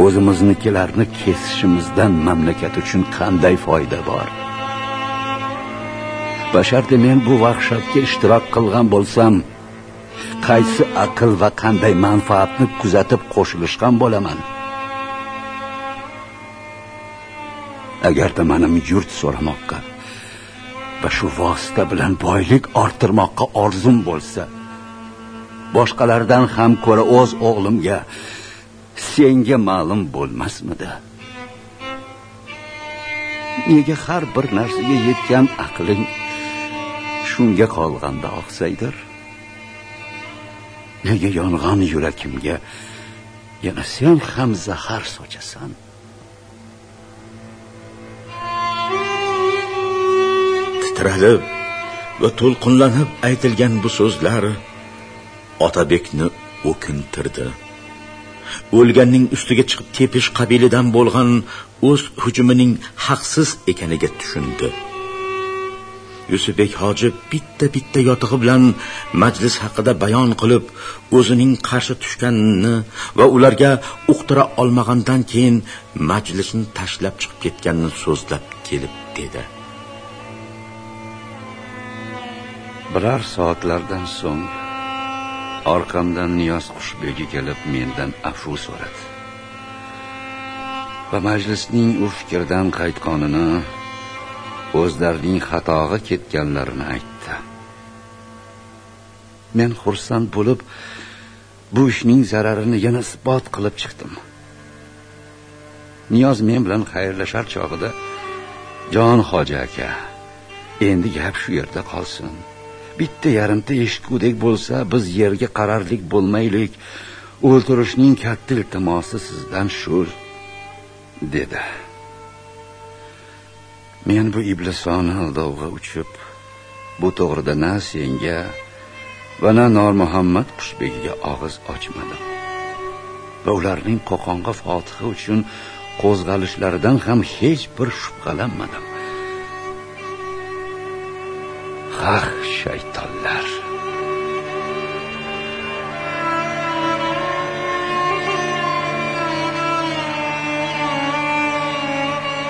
S4: o'zimiznikilarni kesishimizdan mamlakat uchun qanday foyda bor? Basharti men bu vahshatga ishtirok qilgan bo'lsam qaysi aql va qanday manfaatni kuzatib qo'shilishgan bo'laman? Agarda manim yurt so'ramoqqa va shu vosita bilan boylik orttirmoqqa orzum bo'lsa boshqalardan ham ko'ra o'z o'g'limga senga ma'lum bo'lmasmidi? Nega har bir narsaga yetgan aqling shunga qolganda oqsaydir? Nega yongan yuragimga yana sen ham zahar sochasan?
S2: Titralib va to'lqinlanib aytilgan bu so'zlar otabekni o'kintirdi. O'lganning ustiga chiqib tepish qabilidan bo'lgan o'z hujumining haqsiz ekaniga tushundi. Yusufbek hoji bitta bitta yotig'i bilan majlis haqida bayon qilib o'zining qarshi tushganini va ularga uqtira olmagandan keyin majlisni tashlab chiqib ketganini so'zlab kelib dedi.
S4: Biror soatlardan so'ng orqamdan niyoz xushbegi kelib mendan afu so'radi. Va majlisning u fikrdan qaytganini o'zlarining xatoga ketganlarini aytdi. Men xursand bo'lib bu ishning zararini yana isbot qilib chiqdim. Niyoz men bilan xayrlashar chog'ida jon hoji aka endi gap shu yerda qolsin. Bitta yarimta eshitgudek bo'lsa biz yerga qararlik bo'lmaylik. O'ltirishning katta iltimosi sizdan shu dedi. Men bu iblisona aldovga uchib bu to'g'rida na senga va na normuhammad qushbegiga og'iz ochmadim. Va ularning qo'qonga fotiha uchun qo'zg'alishlaridan ham hech bir shubhalanmadim. Ah shaytonlar.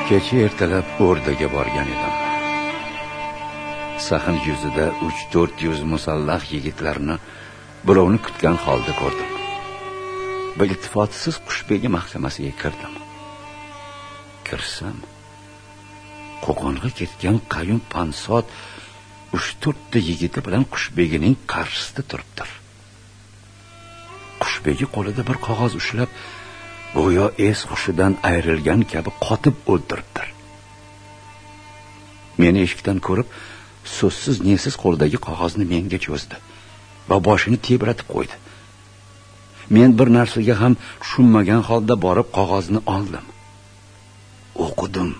S4: Kecha ertalab o'rdaga borgan edim. Sahin yuzida uch to'rt yuz musallah yigitlarni birovni kutgan holda ko'rdim. Va iltifotsiz qushbegi mahkamasiga kirdim. Kirsam qo'qonga ketgan qayum pansod uch to'rtta yigiti bilan qushbegining qarshisida turibdir. Qushbegi qo'lida bir qog'oz ushlab go'yo es hushidan ayrilgan kabi qotib o'ldiribdir meni eshikdan ko'rib so'zsiz nesiz qo'lidagi qog'ozni menga cho'zdi va boshini tebratib qo'ydi. Men bir narsaga ham tushunmagan holda borib qog'ozni oldim. O'qidim.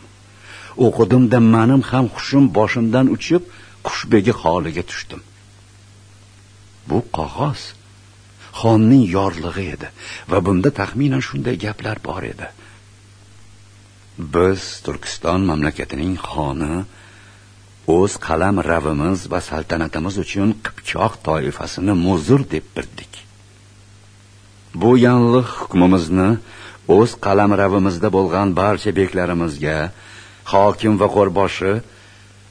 S4: O'qidimda manim ham hushim boshimdan uchib qushbegi holiga tushdim. Bu qog'oz xonning yorlig'i edi va bunda taxminan shunday gaplar bor edi. Biz turkiston mamlakatining xoni o'z qalam ravimiz va saltanatimiz uchun qipchoq toifasini muzur deb bildik. Bu yanliq hukmimizni o'z qalam ravimizda bo'lgan barcha beklarimizga hokim va qo'rboshi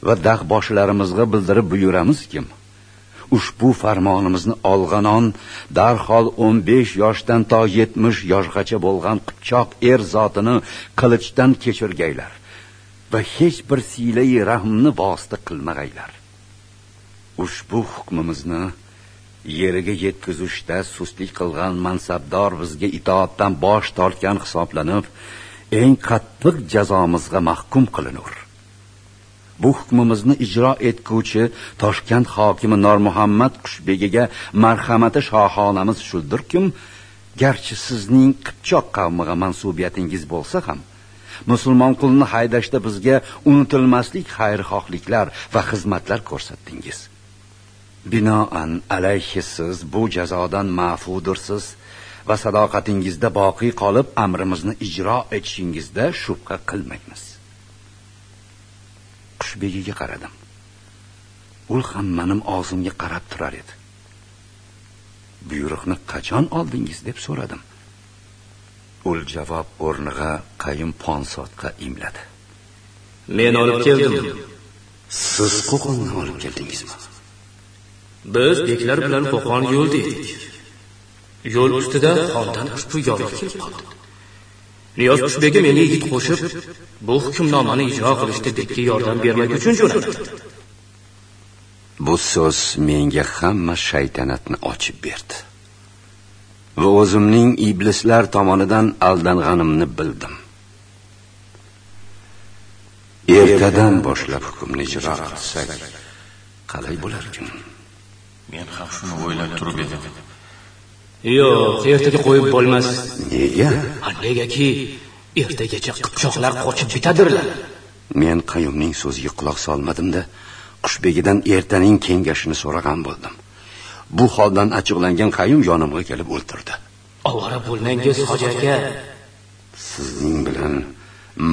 S4: va dahboshlarimizga bildirib buyuramizkim? Ushbu farmonimizni olg'anon darhol 15 yoshdan to 70 yoshgacha bo'lgan qipchoq er zotini qilichdan kechirgaylar va hech bir siylai rahmni vosita qilmag'aylar. Ushbu hukmimizni yeriga yetkazishda sustlik qilgan mansabdor bizga itoatdan bosh tortgan hisoblanib eng qattiq jazomizga mahkum qilinur. Bu hukmimizni ijro etguvchi toshkent hokimi normuhammad qushbegiga marhamati shohonamiz shuldirkim garchi sizning qipchoq qavmiga mansubiyatingiz bo'lsa ham musulmon qulni haydashda bizga unutilmaslik xayrixohliklar va xizmatlar ko'rsatdingiz. Binoan alayhi siz bu jazodan ma'fudursiz va sadoqatingizda boqiy qolib amrimizni ijro etishingizda shubha qilmaymiz. Qushbegiga qaradim. U ham mening og'zimga qarab turar edi. Buyruqni qachon oldingiz deb so'radim. Ul javob o'rniga qayim ponsodga imladi.
S14: Men olib keldim.
S4: siz qo'qonni olib keldingizmi?
S14: Biz beklar bilan qo'qon yo'lda edik yo'l ustida xondan ushbu yorug' kelib qoldi niyoz qushbegi meni yigit qo'shib bu hukmnomani ijro qilishda bekka yordam bermak uchun jo'natdi
S4: bu so'z menga hamma shaytanatni ochib berdi. Va o'zimning iblislar tomonidan aldanganimni bildim. Ertadan boshlab hukmni ijro qilsak qalay bo'larkin?
S15: Men ham shuni o'ylab turib edim
S14: yo'q ertaga qo'yib bo'lmas.
S4: Nega?
S14: Negaki ertagacha qipchoqlar qochib bitadirlar
S4: men qayumning so'ziga quloq solmadimda qushbegidan ertaning kengashini so'ragan bo'ldim. Bu holdan achchiqlangan qayum yonimga kelib o'ltirdi.
S14: Ovora bo'lmangiz hoji aka.
S4: Sizning bilan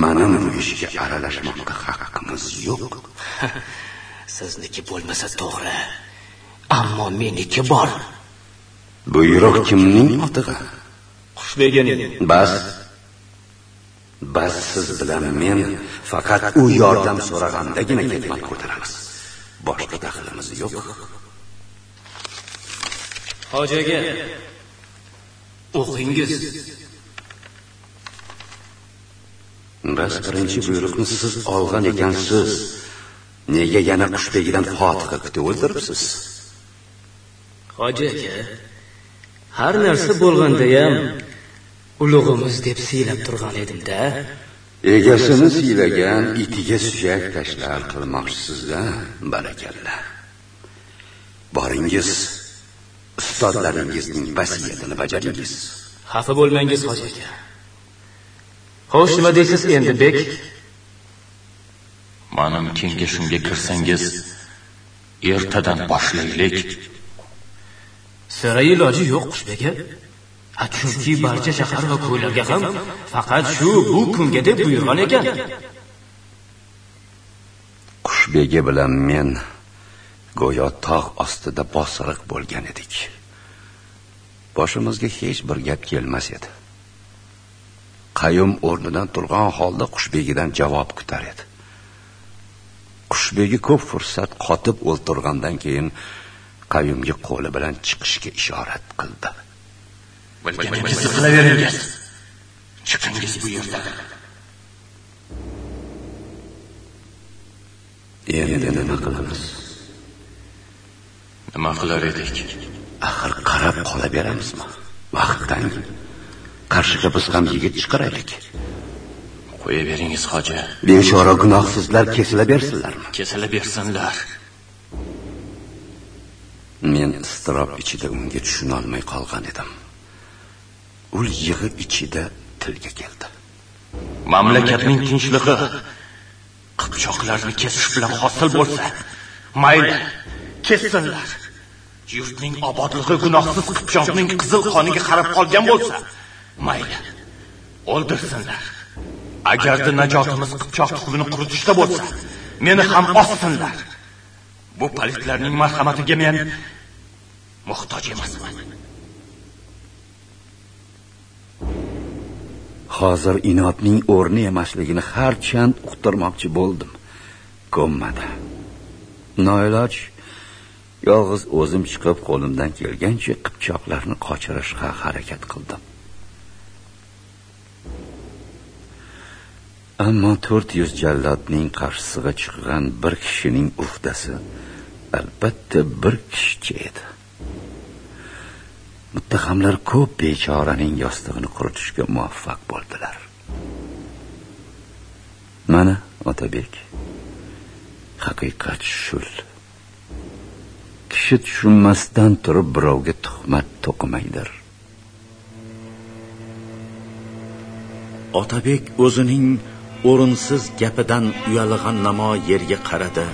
S4: manim bu ishga aralashmoqqa haqqimiz yo'q. (laughs)
S14: Sizniki bo'lmasa to'g'ri ammo meniki bor
S4: buyruq kimning otig'i?
S14: Qushbegining
S4: bas bas. Siz bilan men faqat u yordam so'ragandagina ketmon ko'taramiz. Boshqa daxlimiz yo'q.
S14: Hoji aka o'qingiz
S4: bas birinchi buyruqni siz olgan ekansiz. Nega yana qushbegidan fotiha kutib o'ltiribsiz
S14: hoji aka har narsa bo'lgandayam ulug'imiz deb siylab turgan edimda.
S4: Egasini siylagan itiga suyak tashlar qilmoqchisizda barakalla boringiz ustozlaringizning vasiyatini bajaringiz
S14: xafa bo'lmangiz hoji aka. Xo'sh nima deysiz endi bek?
S15: Manim kengashimga kirsangiz, ertadan boshlaylik.
S14: Sira iloji yo'q qushbek ha chunki barcha shahar va ko'ylarga ham faqat shu bu kunga deb buyurgan ekan.
S4: Qushbegi bilan men go'yo tog' ostida bosiriq bo'lgan edik. Boshimizga hech bir gap kelmas edi. Qayum o'rnidan turgan holda qushbegidan javob kutar edi. Qushbegi ko'p fursat qotib o'ltirgandan keyin qayumga qo'li bilan chiqishga ishorat qildi
S15: Bilganingizni qilaveringiz. Chiqingiz bu yerdan.
S4: endi nima qilamiz
S15: Nima qilar edik?
S4: axir qarab qolaveramizmi vaqtdan qarshiga biz ham yigit chiqaraylik
S15: Qo'yaveringiz hoji.
S4: bechora gunohsizlar kesilaversinlarmi
S15: Kesala bersinlar.
S4: Men iztirob ichida unga tushunolmay qolgan edim u yig'i ichida tilga keldi
S15: Mamlakatning tinchligi qipchoqlarni kesish bilan hosil bo'lsa, mayli, kessinlar. Yurtning obodligi gunohsiz qipchoqning qizil qoniga qarab qolgan bo'lsa, mayli, o'ldirsinlar. Agarda najotimiz qipchoq tuxumini quritishda bo'lsa, meni ham ossinlar. Bu palitlarning marhamatiga men muhtoj emasman.
S4: hozir inobning o'rni emasligini harchand uqtirmoqchi bo'ldim. Ko'nmadi. Noiloj yolg'iz o'zim chiqib qo'limdan kelgancha qipchoqlarni qochirishga harakat qildim. Ammo to'rt yuz jallodning qarshisiga chiqqan bir kishining ufdasi albatta bir kishicha edi. Muttahamlar ko'p bechoraning yostig'ini quritishga muvaffaq bo'ldilar. Mana otabek haqiqat shul. Kishi tushunmasdan turib birovga tuhmat to'qimaydir.
S2: Otabek o'zining o'rinsiz gapidan uyalg'an namo yerga qaradi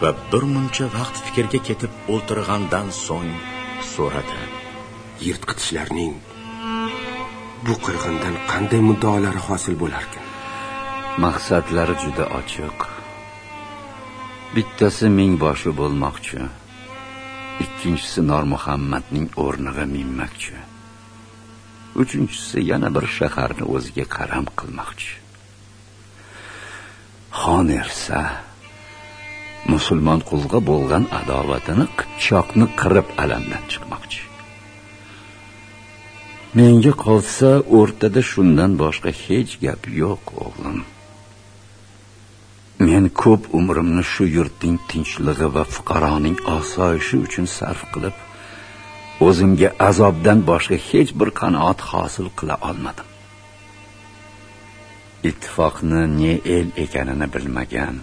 S2: va bir muncha vaqt fikrga ketib o'ltirgandan so'ng so'radi.
S6: Yirtqichlarning bu qirg'indan qanday muddaolari hosil bo'larkan?
S4: Maqsadlari juda ochiq. Bittasi mingboshi bo'lmoqchi. Ikkinchisi normuhammadning o'rniga minmoqchi uchinchisi yana bir shaharni o'ziga qaram qilmoqchi. Xon ersa musulmon qulga bo'lgan adovatini qipchoqni qirib alamdan chiqmoqchi. Menga qolsa o'rtada shundan boshqa hech gap yo'q o'g'lim. Men ko'p umrimni shu yurtning tinchligi va fuqaroning osoyishi uchun sarf qilib o'zimga azobdan boshqa hech bir qanoat hosil qila olmadim. Ittifoqni ne el ekanini bilmagan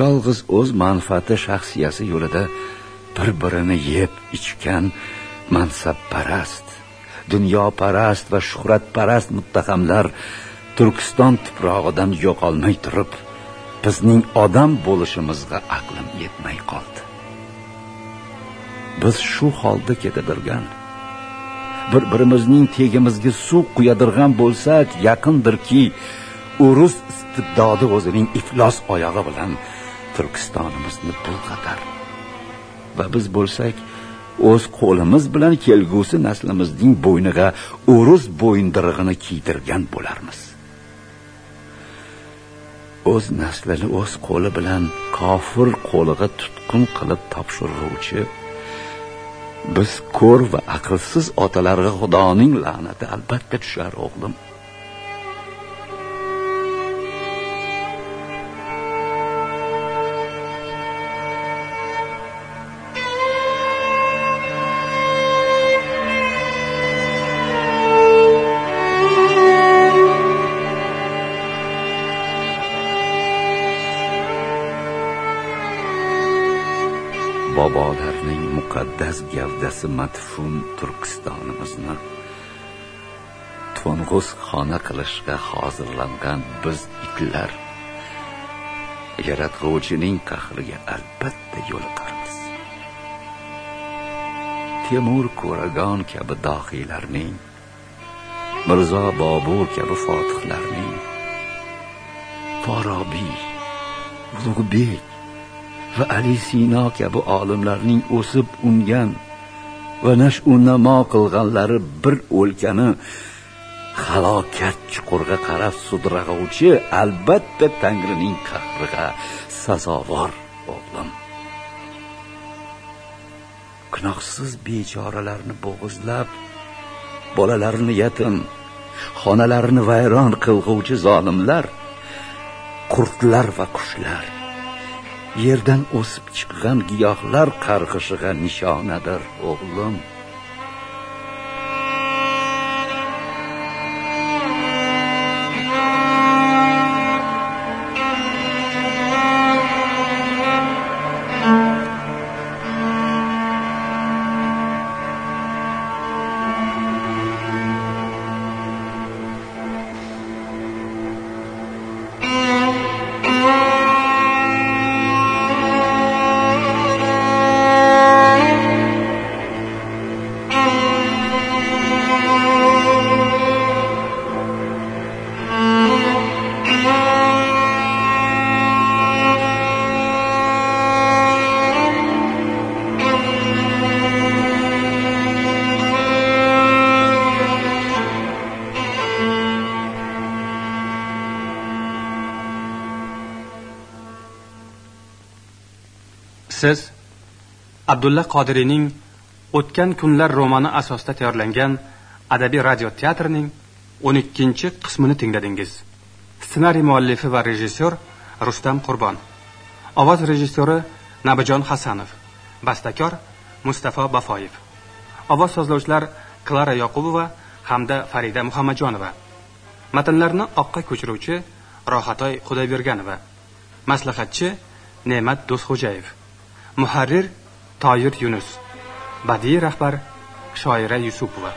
S4: yolg'iz o'z manfaati shaxsiyasi yo'lida bir birini yeb ichgan mansabparast dunyoparast va shuhratparast muttahamlar turkiston tuprog'idan yo'qolmay turib bizning odam bo'lishimizga aqlim yetmay qoldi. Biz shu holda ketavergan bir birimizning tegimizga suv quyadirgan bo'lsak yaqindirki urus istibdodi o'zining iflos oyog'i bilan turkistonimizni bulg'atar. Va biz bo'lsak o'z qo'limiz bilan kelgusi naslimizning bo'yniga o'ruz bo'yindirig'ini kiydirgan bo'larmiz. O'z naslini o'z qo'li bilan kofir qo'liga tutqun qilib topshiruvchi biz ko'r va aqlsiz otalarga xudoning la'nati albatta tushar o'g'lim. Muqaddas gavdasi madfun turkistonimizni to'ng'uz xona qilishga hozirlangan biz itlar yaratg'uvchining qahriga albatta yo'liqarmiz. Temur ko'ragon kabi dohiylarning mirzo bobur kabi fotihlarning forobiy ulug'bek va ali sino kabi olimlarning o'sib ungan va nashu namo qilganlari bir o'lkani halokat chuqurga qarab sudrag'uvchi albatta tangrining qahriga sazovor o'g'lim. Gunohsiz bechoralarni bo'g'izlab bolalarini yetim xonalarini vayron qilg'uvchi zolimlar qurtlar va qushlar yerdan o'sib chiqqan giyohlar qarg'ishiga nishonadir o'g'lim.
S5: Siz abdulla qodiriyning o'tgan kunlar romani asosida tayyorlangan adabiy radio teatrining o'n ikkinchi qismini tingladingiz. Ssenariy muallifi va rejissyor rustam qurbon. Ovoz rejissyori nabijon hasanov. Bastakor mustafo bafoyev. Ovoz sozlovchilar klara yoqubova hamda farida muhammadjonova. Matnlarni oqqa ko'chiruvchi rohatoy xudoyberganova. Maslahatchi ne'mat do'stxo'jayev. Muharrir toyir yunus badiiy rahbar shoira yusupova.